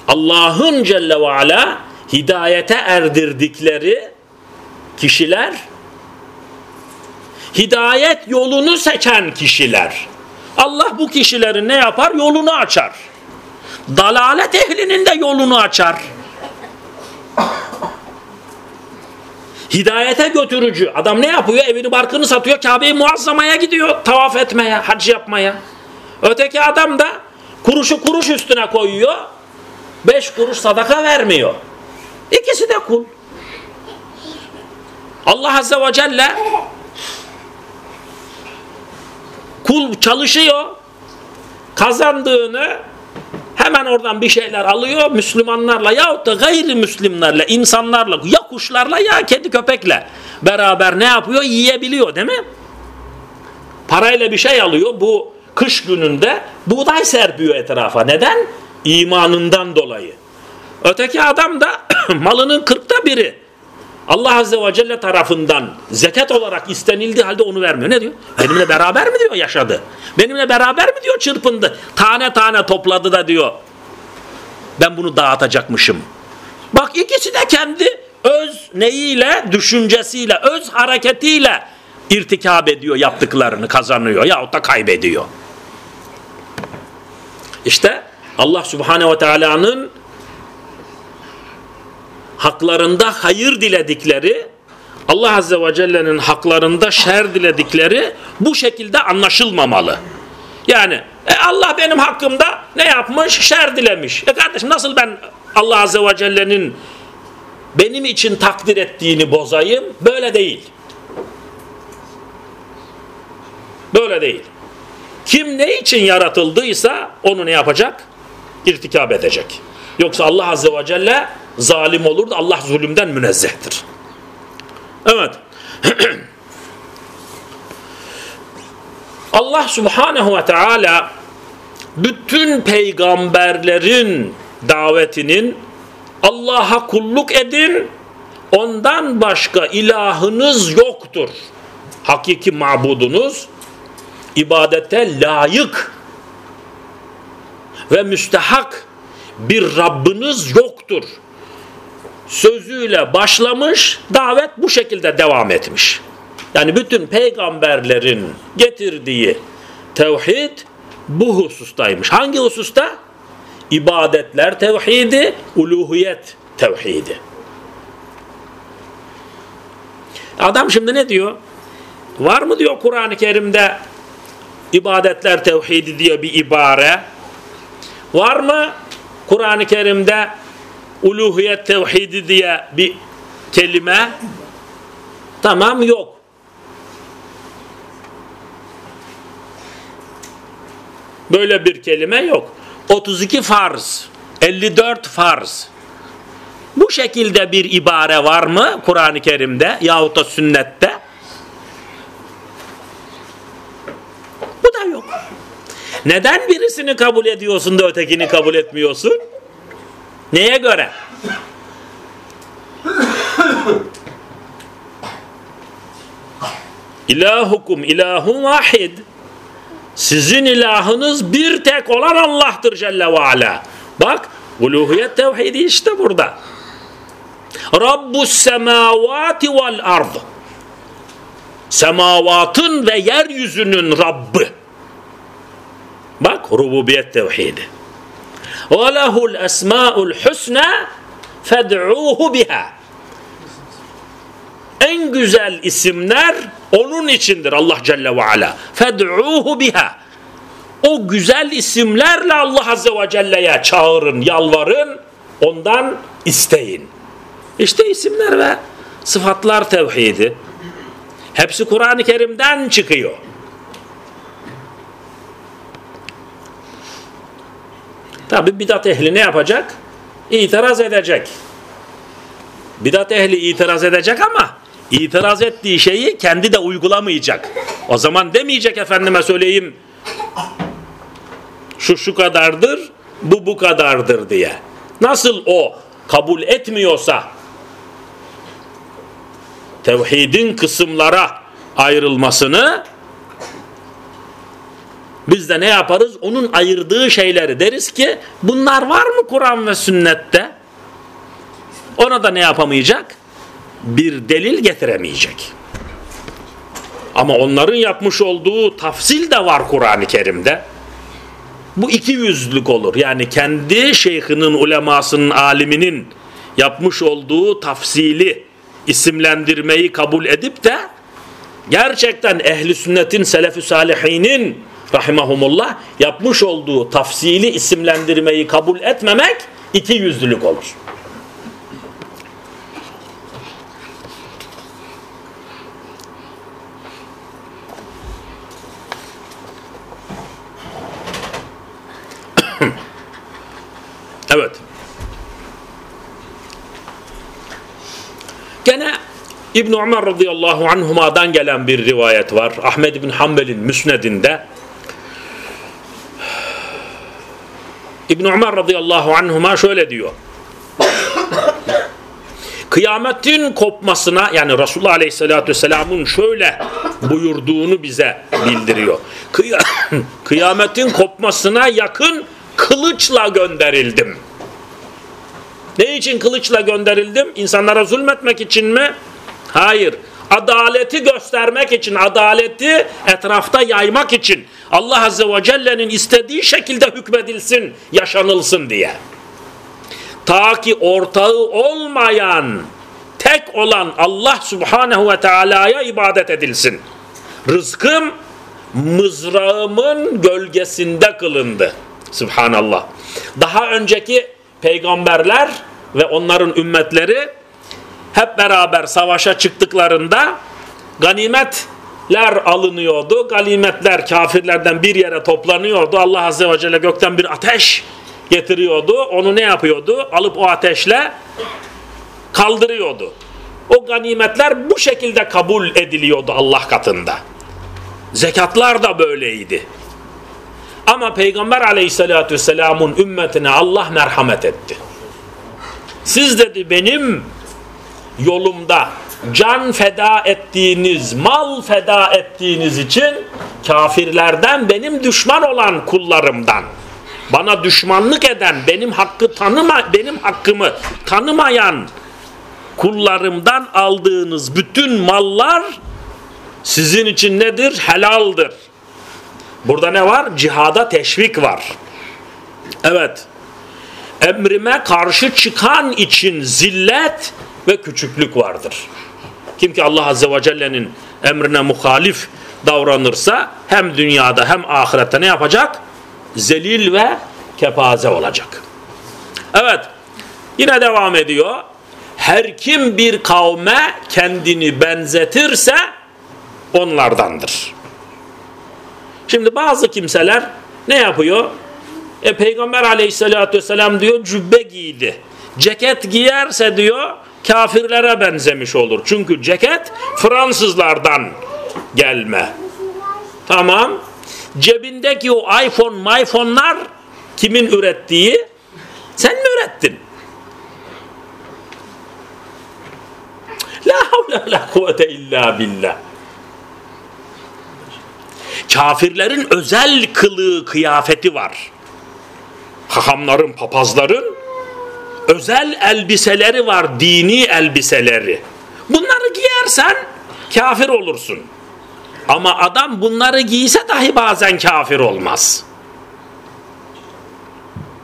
[SPEAKER 1] Allah'ın Celle ve Ala hidayete erdirdikleri kişiler hidayet yolunu seçen kişiler. Allah bu kişilerin ne yapar? Yolunu açar. Dalalet ehlinin de yolunu açar. Hidayete götürücü. Adam ne yapıyor? Evini barkını satıyor. Kabe'yi muazzamaya gidiyor. Tavaf etmeye, hac yapmaya. Öteki adam da kuruşu kuruş üstüne koyuyor beş kuruş sadaka vermiyor. İkisi de kul. Allah Azze ve Celle kul çalışıyor kazandığını hemen oradan bir şeyler alıyor Müslümanlarla yahut da gayrimüslimlerle insanlarla ya kuşlarla ya kedi köpekle beraber ne yapıyor yiyebiliyor değil mi? Parayla bir şey alıyor bu kış gününde buğday serpiyor etrafa. Neden? imanından dolayı. Öteki adam da [clears throat] malının kırkta biri Allah Azze ve Celle tarafından zekat olarak istenildiği halde onu vermiyor. Ne diyor? Benimle beraber mi diyor yaşadı? Benimle beraber mi diyor çırpındı? Tane tane topladı da diyor. Ben bunu dağıtacakmışım. Bak ikisi de kendi öz neyiyle, düşüncesiyle, öz hareketiyle irtikab ediyor yaptıklarını kazanıyor yahut da kaybediyor. İşte Allah Subhanahu ve Teala'nın haklarında hayır diledikleri Allah Azze ve Celle'nin haklarında şer diledikleri bu şekilde anlaşılmamalı. Yani e Allah benim hakkımda ne yapmış? Şer dilemiş. E kardeşim nasıl ben Allah Azze ve Celle'nin benim için takdir ettiğini bozayım? Böyle değil. Böyle değil. Kim ne için yaratıldıysa onu ne yapacak? irtikab edecek. Yoksa Allah Azze ve Celle zalim olur da Allah zulümden münezzehtir. Evet. [clears throat] Allah Subhanahu ve Teala bütün peygamberlerin davetinin Allah'a kulluk edin ondan başka ilahınız yoktur. Hakiki mabudunuz ibadete layık ve müstehak bir Rabbiniz yoktur. Sözüyle başlamış, davet bu şekilde devam etmiş. Yani bütün peygamberlerin getirdiği tevhid bu husustaymış. Hangi hususta? İbadetler tevhidi, uluhiyet tevhidi. Adam şimdi ne diyor? Var mı diyor Kur'an-ı Kerim'de ibadetler tevhidi diye bir ibare? Var mı Kur'an-ı Kerim'de uluhiyet tevhidi diye bir kelime? Tamam yok. Böyle bir kelime yok. 32 farz, 54 farz. Bu şekilde bir ibare var mı Kur'an-ı Kerim'de yahut da sünnette? Bu da yok. Neden birisini kabul ediyorsun da ötekini kabul etmiyorsun? Neye göre? İlahukum ilahun vahid. Sizin ilahınız bir tek olan Allah'tır Celle ve Ala. Bak uluhiyet tevhidi işte burada. Rabbus semavati vel ard. Semavatın ve yeryüzünün Rabbi. Rububiyet tevhidi. Ve lehul esmaul husna fed'uhu. En güzel isimler onun içindir Allah Celle ve Ala. Fed'uhu biha. O güzel isimlerle Allah Azze ve Celle'ye çağırın, yalvarın, ondan isteyin. İşte isimler ve sıfatlar tevhidi. Hepsi Kur'an-ı Kerim'den çıkıyor. Tabi bidat ehli ne yapacak? İtiraz edecek. Bidat ehli itiraz edecek ama itiraz ettiği şeyi kendi de uygulamayacak. O zaman demeyecek efendime söyleyeyim şu şu kadardır, bu bu kadardır diye. Nasıl o kabul etmiyorsa tevhidin kısımlara ayrılmasını biz de ne yaparız? Onun ayırdığı şeyleri deriz ki bunlar var mı Kur'an ve sünnette? Ona da ne yapamayacak? Bir delil getiremeyecek. Ama onların yapmış olduğu tafsil de var Kur'an-ı Kerim'de. Bu iki yüzlük olur. Yani kendi şeyhinin, ulemasının, aliminin yapmış olduğu tafsili isimlendirmeyi kabul edip de gerçekten ehli sünnetin, selef-i salihinin rahimahumullah yapmış olduğu tafsili isimlendirmeyi kabul etmemek iki yüzlülük olur. [coughs] evet. Gene İbn Ömer radıyallahu anhuma'dan gelen bir rivayet var. Ahmed bin Hanbel'in müsnedinde İbn Ömer radıyallahu anhuma şöyle diyor. Kıyametin kopmasına yani Resulullah aleyhissalatü vesselamın şöyle buyurduğunu bize bildiriyor. Kıy [coughs] Kıyametin kopmasına yakın kılıçla gönderildim. Ne için kılıçla gönderildim? İnsanlara zulmetmek için mi? Hayır. Adaleti göstermek için, adaleti etrafta yaymak için Allah Azze ve Celle'nin istediği şekilde hükmedilsin, yaşanılsın diye. Ta ki ortağı olmayan, tek olan Allah Subhanahu ve Teala'ya ibadet edilsin. Rızkım mızrağımın gölgesinde kılındı. Subhanallah. Daha önceki peygamberler ve onların ümmetleri hep beraber savaşa çıktıklarında ganimetler alınıyordu. Ganimetler kafirlerden bir yere toplanıyordu. Allah Azze ve Celle gökten bir ateş getiriyordu. Onu ne yapıyordu? Alıp o ateşle kaldırıyordu. O ganimetler bu şekilde kabul ediliyordu Allah katında. Zekatlar da böyleydi. Ama Peygamber aleyhissalatü vesselamın ümmetine Allah merhamet etti. Siz dedi benim yolumda can feda ettiğiniz, mal feda ettiğiniz için kafirlerden benim düşman olan kullarımdan bana düşmanlık eden, benim hakkı tanıma, benim hakkımı tanımayan kullarımdan aldığınız bütün mallar sizin için nedir? Helaldir. Burada ne var? Cihada teşvik var. Evet. Emrime karşı çıkan için zillet ve küçüklük vardır. Kim ki Allah Azze ve Celle'nin emrine muhalif davranırsa hem dünyada hem ahirette ne yapacak? Zelil ve kepaze olacak. Evet. Yine devam ediyor. Her kim bir kavme kendini benzetirse onlardandır. Şimdi bazı kimseler ne yapıyor? E, Peygamber aleyhissalatü vesselam diyor cübbe giydi. Ceket giyerse diyor kafirlere benzemiş olur. Çünkü ceket Fransızlardan gelme. Tamam. Cebindeki o iPhone, iPhone'lar kimin ürettiği? Sen mi ürettin? La havle la kuvvete illa billah. Kafirlerin özel kılığı, kıyafeti var. Hahamların, papazların özel elbiseleri var, dini elbiseleri. Bunları giyersen kafir olursun. Ama adam bunları giyse dahi bazen kafir olmaz.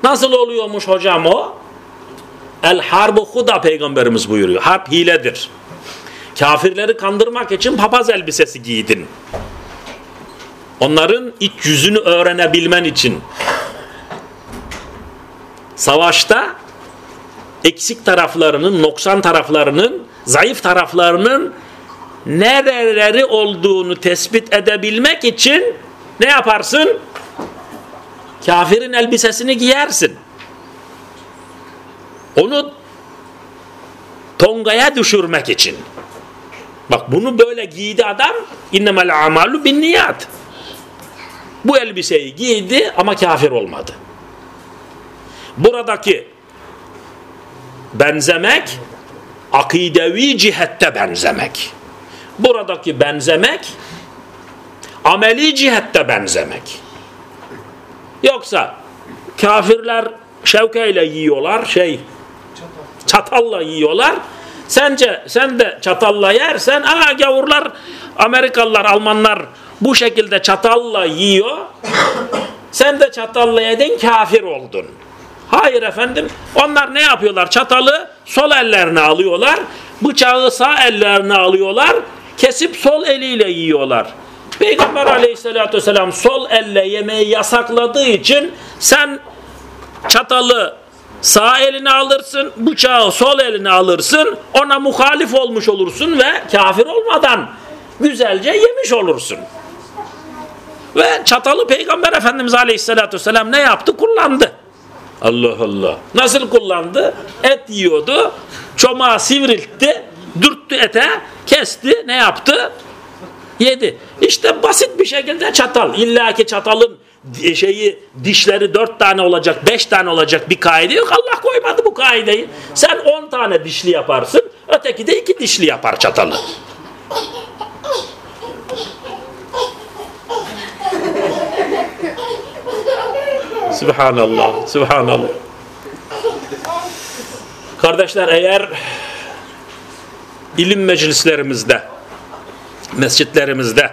[SPEAKER 1] Nasıl oluyormuş hocam o? El harbu huda peygamberimiz buyuruyor. Harp hiledir. Kafirleri kandırmak için papaz elbisesi giydin. Onların iç yüzünü öğrenebilmen için. Savaşta eksik taraflarının, noksan taraflarının, zayıf taraflarının nereleri olduğunu tespit edebilmek için ne yaparsın? Kafirin elbisesini giyersin. Onu tongaya düşürmek için. Bak bunu böyle giydi adam. İnnemel amalu bin niyat. Bu elbiseyi giydi ama kafir olmadı. Buradaki benzemek akidevi cihette benzemek. Buradaki benzemek ameli cihette benzemek. Yoksa kafirler şevkeyle yiyorlar şey çatalla yiyorlar. Sence sen de çatalla yersen aa gavurlar Amerikalılar Almanlar bu şekilde çatalla yiyor. Sen de çatalla yedin kafir oldun. Hayır efendim. Onlar ne yapıyorlar? Çatalı sol ellerine alıyorlar. Bıçağı sağ ellerine alıyorlar. Kesip sol eliyle yiyorlar. Peygamber aleyhissalatü vesselam sol elle yemeği yasakladığı için sen çatalı sağ eline alırsın, bıçağı sol eline alırsın, ona muhalif olmuş olursun ve kafir olmadan güzelce yemiş olursun. Ve çatalı Peygamber Efendimiz Aleyhisselatü Vesselam ne yaptı? Kullandı. Allah Allah. Nasıl kullandı? Et yiyordu. Çomağı sivriltti. Dürttü ete. Kesti. Ne yaptı? Yedi. İşte basit bir şekilde çatal. İlla ki çatalın şeyi dişleri dört tane olacak, beş tane olacak bir kaide yok. Allah koymadı bu kaideyi. Sen on tane dişli yaparsın. Öteki de iki dişli yapar çatalı. Subhanallah, Subhanallah. Kardeşler eğer ilim meclislerimizde, mescitlerimizde,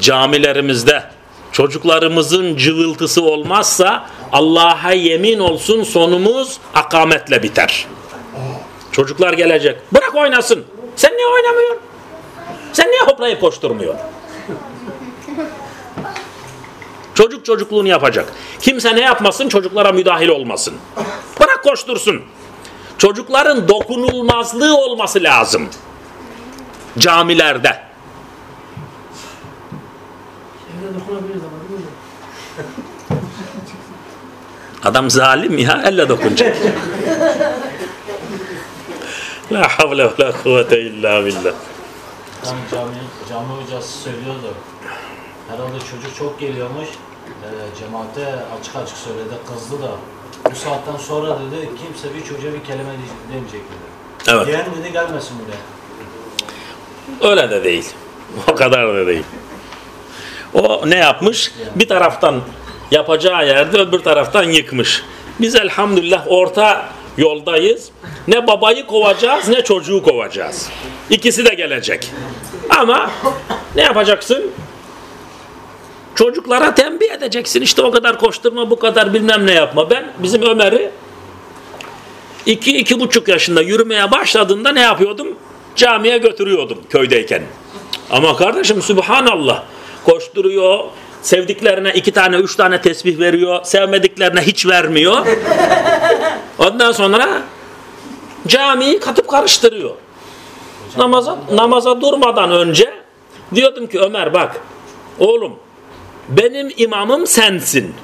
[SPEAKER 1] camilerimizde çocuklarımızın cıvıltısı olmazsa Allah'a yemin olsun sonumuz akametle biter. Çocuklar gelecek. Bırak oynasın. Sen niye oynamıyorsun? Sen niye hoplayıp koşturmuyorsun? Çocuk çocukluğunu yapacak. Kimse ne yapmasın? Çocuklara müdahil olmasın. Bırak koştursun. Çocukların dokunulmazlığı olması lazım. Camilerde. Adam zalim ya elle dokunacak. La havle ve la kuvvete illa billah.
[SPEAKER 3] Tam cami, cami hocası söylüyordu. Herhalde çocuk çok geliyormuş. Ee, cemaate açık açık söyledi, kızdı da. Bu saatten sonra dedi kimse bir çocuğa bir kelime demeyecek dedi.
[SPEAKER 1] Evet.
[SPEAKER 3] Diyen dedi gelmesin buraya.
[SPEAKER 1] Öyle de değil. O kadar da değil. O ne yapmış? Bir taraftan yapacağı yerde öbür taraftan yıkmış. Biz elhamdülillah orta yoldayız. Ne babayı kovacağız ne çocuğu kovacağız. İkisi de gelecek. Ama ne yapacaksın? Çocuklara tembih edeceksin. İşte o kadar koşturma, bu kadar bilmem ne yapma. Ben bizim Ömer'i iki, iki buçuk yaşında yürümeye başladığında ne yapıyordum? Camiye götürüyordum köydeyken. Ama kardeşim Subhanallah koşturuyor, sevdiklerine iki tane, üç tane tesbih veriyor, sevmediklerine hiç vermiyor. Ondan sonra camiyi katıp karıştırıyor. Namaza, namaza durmadan önce diyordum ki Ömer bak oğlum benim imamım sensin.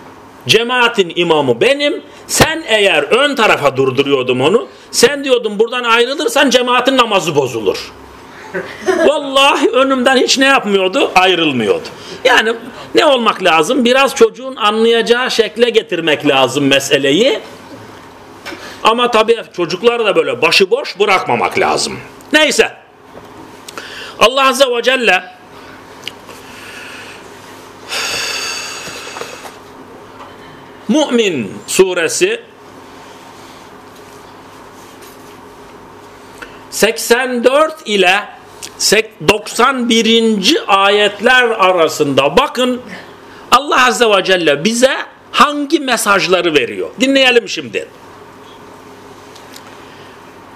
[SPEAKER 1] Cemaatin imamı benim. Sen eğer ön tarafa durduruyordum onu. Sen diyordum buradan ayrılırsan cemaatin namazı bozulur. [laughs] Vallahi önümden hiç ne yapmıyordu? Ayrılmıyordu. Yani ne olmak lazım? Biraz çocuğun anlayacağı şekle getirmek lazım meseleyi. Ama tabii çocukları da böyle başıboş bırakmamak lazım. Neyse. Allah Azze ve Celle Mü'min suresi 84 ile 91. ayetler arasında bakın Allah Azze ve Celle bize hangi mesajları veriyor? Dinleyelim şimdi.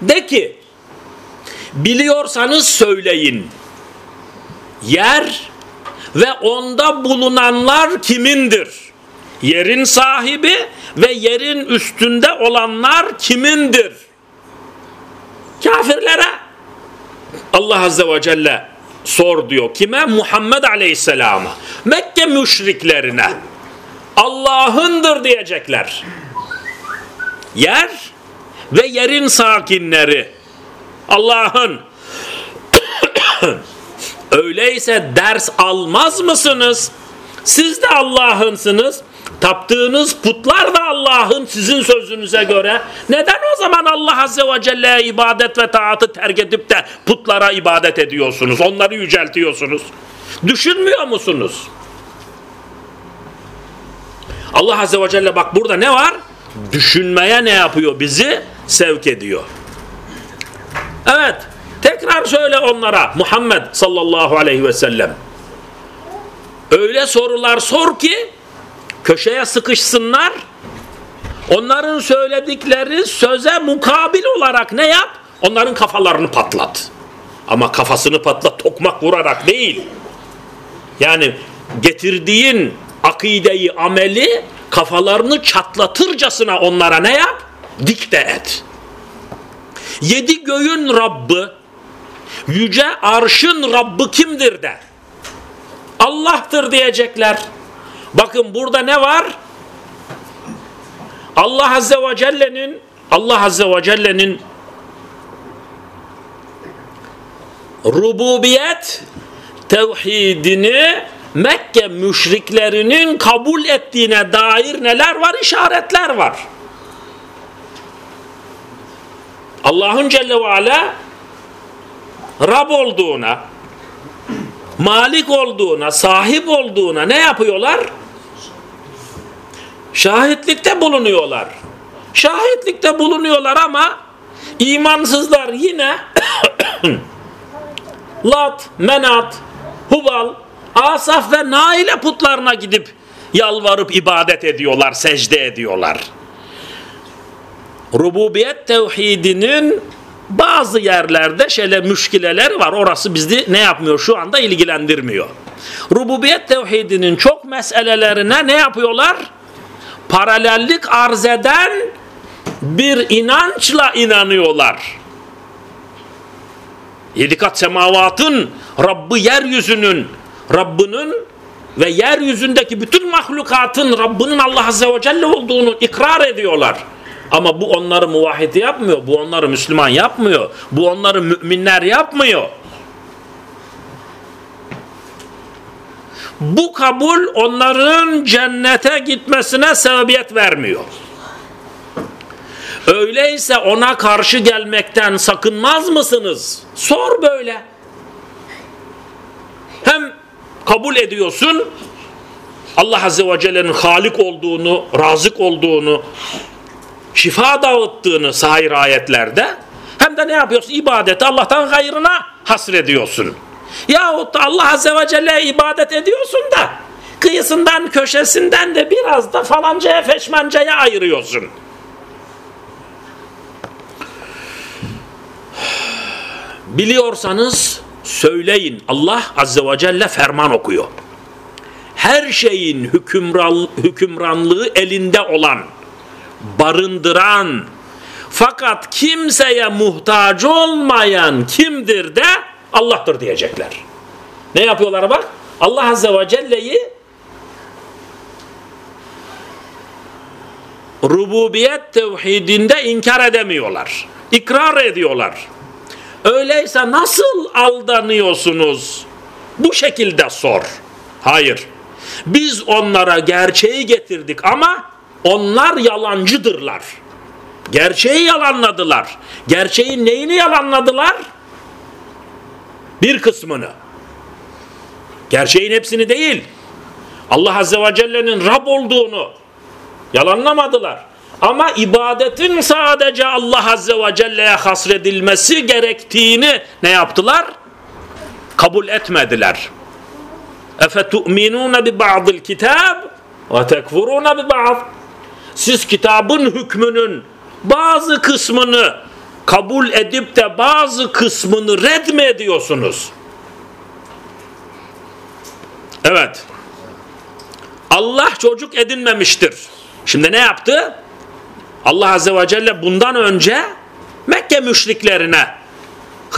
[SPEAKER 1] De ki biliyorsanız söyleyin. Yer ve onda bulunanlar kimindir? Yerin sahibi ve yerin üstünde olanlar kimindir? Kafirlere Allah Azze ve Celle sor diyor. Kime? Muhammed Aleyhisselam'a. Mekke müşriklerine. Allah'ındır diyecekler. Yer ve yerin sakinleri. Allah'ın. [coughs] Öyleyse ders almaz mısınız? Siz de Allah'ınsınız. Taptığınız putlar da Allah'ın sizin sözünüze göre. Neden o zaman Allah Azze ve Celle'ye ibadet ve taatı terk edip de putlara ibadet ediyorsunuz? Onları yüceltiyorsunuz. Düşünmüyor musunuz? Allah Azze ve Celle bak burada ne var? Düşünmeye ne yapıyor bizi? Sevk ediyor. Evet. Tekrar söyle onlara Muhammed sallallahu aleyhi ve sellem. Öyle sorular sor ki köşeye sıkışsınlar. Onların söyledikleri söze mukabil olarak ne yap? Onların kafalarını patlat. Ama kafasını patlat tokmak vurarak değil. Yani getirdiğin akideyi, ameli kafalarını çatlatırcasına onlara ne yap? Dikte et. Yedi göğün Rabbi, yüce arşın Rabbi kimdir de? Allah'tır diyecekler. Bakın burada ne var? Allah Azze ve Celle'nin Allah Azze ve Celle'nin rububiyet tevhidini Mekke müşriklerinin kabul ettiğine dair neler var? işaretler var. Allah'ın Celle ve Ala Rab olduğuna, malik olduğuna, sahip olduğuna ne yapıyorlar? Şahitlikte bulunuyorlar. Şahitlikte bulunuyorlar ama imansızlar yine [coughs] Lat, Menat, Hubal, Asaf ve Naile putlarına gidip yalvarıp ibadet ediyorlar, secde ediyorlar. Rububiyet tevhidinin bazı yerlerde şöyle müşkileler var. Orası bizi ne yapmıyor? Şu anda ilgilendirmiyor. Rububiyet tevhidinin çok meselelerine ne yapıyorlar? Paralellik arz eden bir inançla inanıyorlar. Yedi kat semavatın Rabbi yeryüzünün Rabbinin ve yeryüzündeki bütün mahlukatın Rabbinin Allah Azze ve Celle olduğunu ikrar ediyorlar. Ama bu onları muvahhid yapmıyor. Bu onları Müslüman yapmıyor. Bu onları müminler yapmıyor. Bu kabul onların cennete gitmesine sebebiyet vermiyor. Öyleyse ona karşı gelmekten sakınmaz mısınız? Sor böyle. Hem kabul ediyorsun Allah Azze ve Celle'nin halik olduğunu, razık olduğunu, şifa dağıttığını sahir ayetlerde hem de ne yapıyorsun? İbadeti Allah'tan gayrına hasrediyorsun. Yahut da Allah Azze ve Celle'ye ibadet ediyorsun da kıyısından köşesinden de biraz da falancaya feşmancaya ayırıyorsun. Biliyorsanız söyleyin. Allah Azze ve Celle ferman okuyor. Her şeyin hükümran, hükümranlığı elinde olan, barındıran, fakat kimseye muhtaç olmayan kimdir de Allah'tır diyecekler. Ne yapıyorlar bak? Allah Azze ve Celle'yi rububiyet tevhidinde inkar edemiyorlar. İkrar ediyorlar. Öyleyse nasıl aldanıyorsunuz? Bu şekilde sor. Hayır. Biz onlara gerçeği getirdik ama onlar yalancıdırlar. Gerçeği yalanladılar. Gerçeğin neyini yalanladılar? Bir kısmını. Gerçeğin hepsini değil. Allah Azze ve Celle'nin Rab olduğunu yalanlamadılar. Ama ibadetin sadece Allah Azze ve Celle'ye hasredilmesi gerektiğini ne yaptılar? Kabul etmediler. اَفَتُؤْمِنُونَ بِبَعْضِ الْكِتَابِ وَتَكْفُرُونَ بِبَعْضِ Siz kitabın hükmünün bazı kısmını kabul edip de bazı kısmını red mi ediyorsunuz? Evet. Allah çocuk edinmemiştir. Şimdi ne yaptı? Allah Azze ve Celle bundan önce Mekke müşriklerine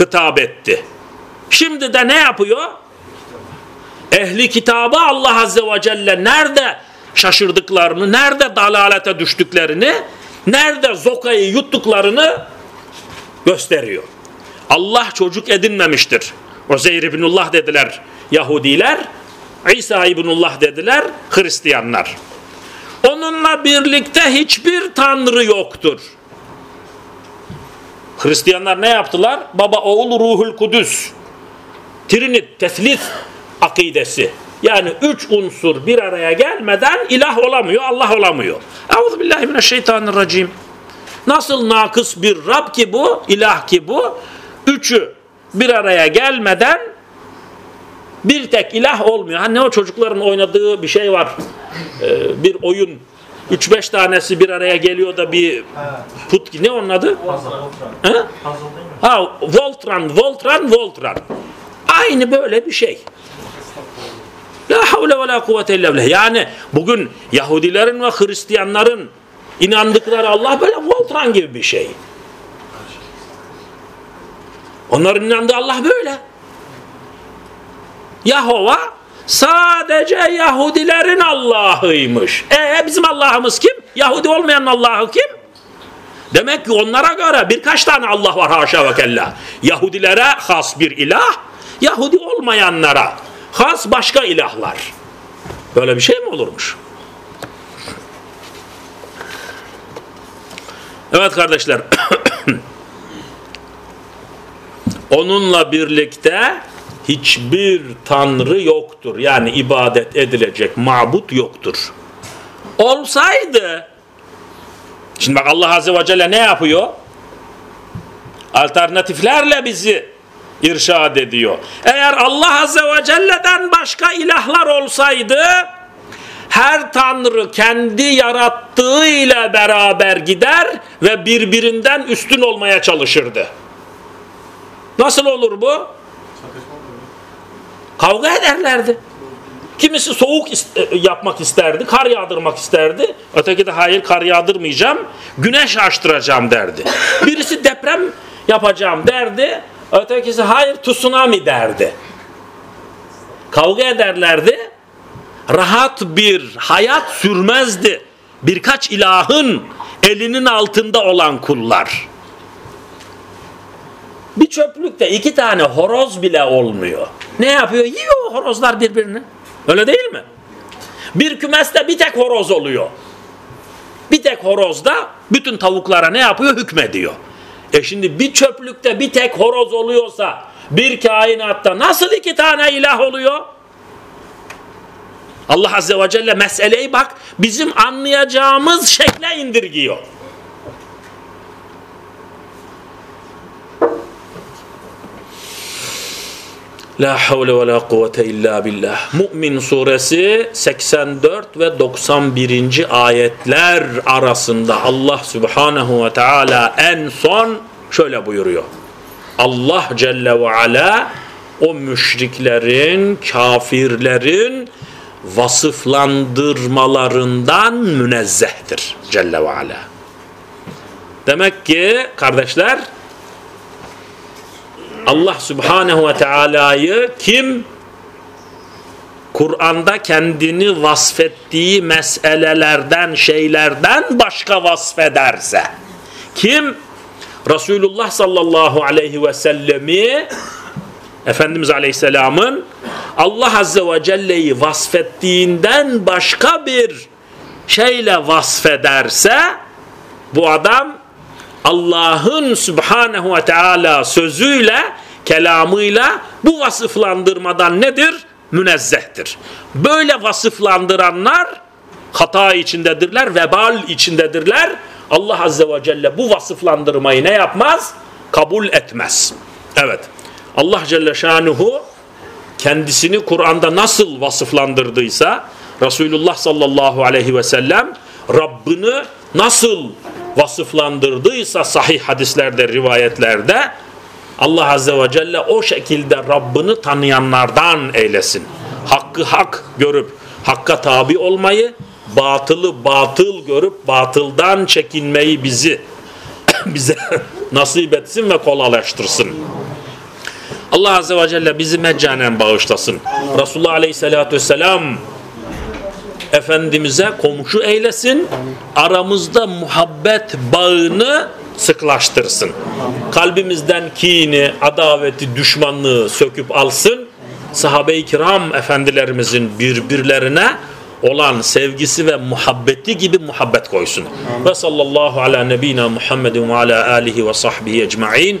[SPEAKER 1] hitap etti. Şimdi de ne yapıyor? Ehli kitabı Allah Azze ve Celle nerede şaşırdıklarını, nerede dalalete düştüklerini, nerede zokayı yuttuklarını gösteriyor. Allah çocuk edinmemiştir. Uzeyr ibnullah dediler Yahudiler, İsa ibnullah dediler Hristiyanlar. Onunla birlikte hiçbir tanrı yoktur. Hristiyanlar ne yaptılar? Baba, oğul, ruhul kudüs. Trinit, teslis akidesi. Yani üç unsur bir araya gelmeden ilah olamıyor, Allah olamıyor. Euzubillahimineşşeytanirracim. Nasıl nakıs bir Rab ki bu, ilah ki bu, üçü bir araya gelmeden bir tek ilah olmuyor. Hani o çocukların oynadığı bir şey var. Ee, bir oyun. 3-5 tanesi bir araya geliyor da bir put ne onun adı? Ha? ha Voltran, Voltran, Voltran. Aynı böyle bir şey. La havle ve la kuvvete illa. Yani bugün Yahudilerin ve Hristiyanların inandıkları Allah böyle Voltran gibi bir şey. Onların inandığı Allah böyle. Yahova sadece Yahudilerin Allah'ıymış. E bizim Allah'ımız kim? Yahudi olmayan Allah'ı kim? Demek ki onlara göre birkaç tane Allah var haşa ve kella. Yahudilere has bir ilah, Yahudi olmayanlara has başka ilahlar. Böyle bir şey mi olurmuş? Evet kardeşler. [coughs] Onunla birlikte hiçbir tanrı yoktur. Yani ibadet edilecek mabut yoktur. Olsaydı şimdi bak Allah Azze ve Celle ne yapıyor? Alternatiflerle bizi irşad ediyor. Eğer Allah Azze ve Celle'den başka ilahlar olsaydı her tanrı kendi yarattığı ile beraber gider ve birbirinden üstün olmaya çalışırdı. Nasıl olur bu? Kavga ederlerdi. Kimisi soğuk e, yapmak isterdi, kar yağdırmak isterdi. Öteki de hayır kar yağdırmayacağım, güneş açtıracağım derdi. Birisi deprem yapacağım derdi. Ötekisi hayır tsunami derdi. Kavga ederlerdi. Rahat bir hayat sürmezdi. Birkaç ilahın elinin altında olan kullar. Bir çöplükte iki tane horoz bile olmuyor. Ne yapıyor? Yiyor horozlar birbirini. Öyle değil mi? Bir kümeste bir tek horoz oluyor. Bir tek horozda bütün tavuklara ne yapıyor? Hükmediyor. E şimdi bir çöplükte bir tek horoz oluyorsa bir kainatta nasıl iki tane ilah oluyor? Allah Azze ve Celle meseleyi bak bizim anlayacağımız şekle indirgiyor. La havle ve la kuvvete illa billah. Mü'min suresi 84 ve 91. ayetler arasında Allah subhanahu ve teala en son şöyle buyuruyor. Allah Celle ve Ala o müşriklerin, kafirlerin vasıflandırmalarından münezzehtir Celle ve Ala. Demek ki kardeşler Allah Subhanahu ve Teala'yı kim Kur'an'da kendini vasfettiği meselelerden, şeylerden başka vasfederse kim Resulullah sallallahu aleyhi ve sellemi Efendimiz Aleyhisselam'ın Allah Azze ve Celle'yi vasfettiğinden başka bir şeyle vasfederse bu adam Allah'ın Subhanahu ve Teala sözüyle, kelamıyla bu vasıflandırmadan nedir? Münezzehtir. Böyle vasıflandıranlar hata içindedirler, vebal içindedirler. Allah Azze ve Celle bu vasıflandırmayı ne yapmaz? Kabul etmez. Evet. Allah Celle Şanuhu kendisini Kur'an'da nasıl vasıflandırdıysa Resulullah sallallahu aleyhi ve sellem Rabbini nasıl vasıflandırdıysa sahih hadislerde, rivayetlerde Allah Azze ve Celle o şekilde Rabbini tanıyanlardan eylesin. Hakkı hak görüp hakka tabi olmayı, batılı batıl görüp batıldan çekinmeyi bizi [coughs] bize [coughs] nasip etsin ve kolaylaştırsın. Allah Azze ve Celle bizi meccanen bağışlasın. Resulullah Aleyhisselatü Vesselam Efendimiz'e komşu eylesin. Aramızda muhabbet bağını sıklaştırsın. Kalbimizden kini, adaveti, düşmanlığı söküp alsın. Sahabe-i kiram efendilerimizin birbirlerine olan sevgisi ve muhabbeti gibi muhabbet koysun. Ve sallallahu ala nebina Muhammedin ve ala alihi ve sahbihi ecma'in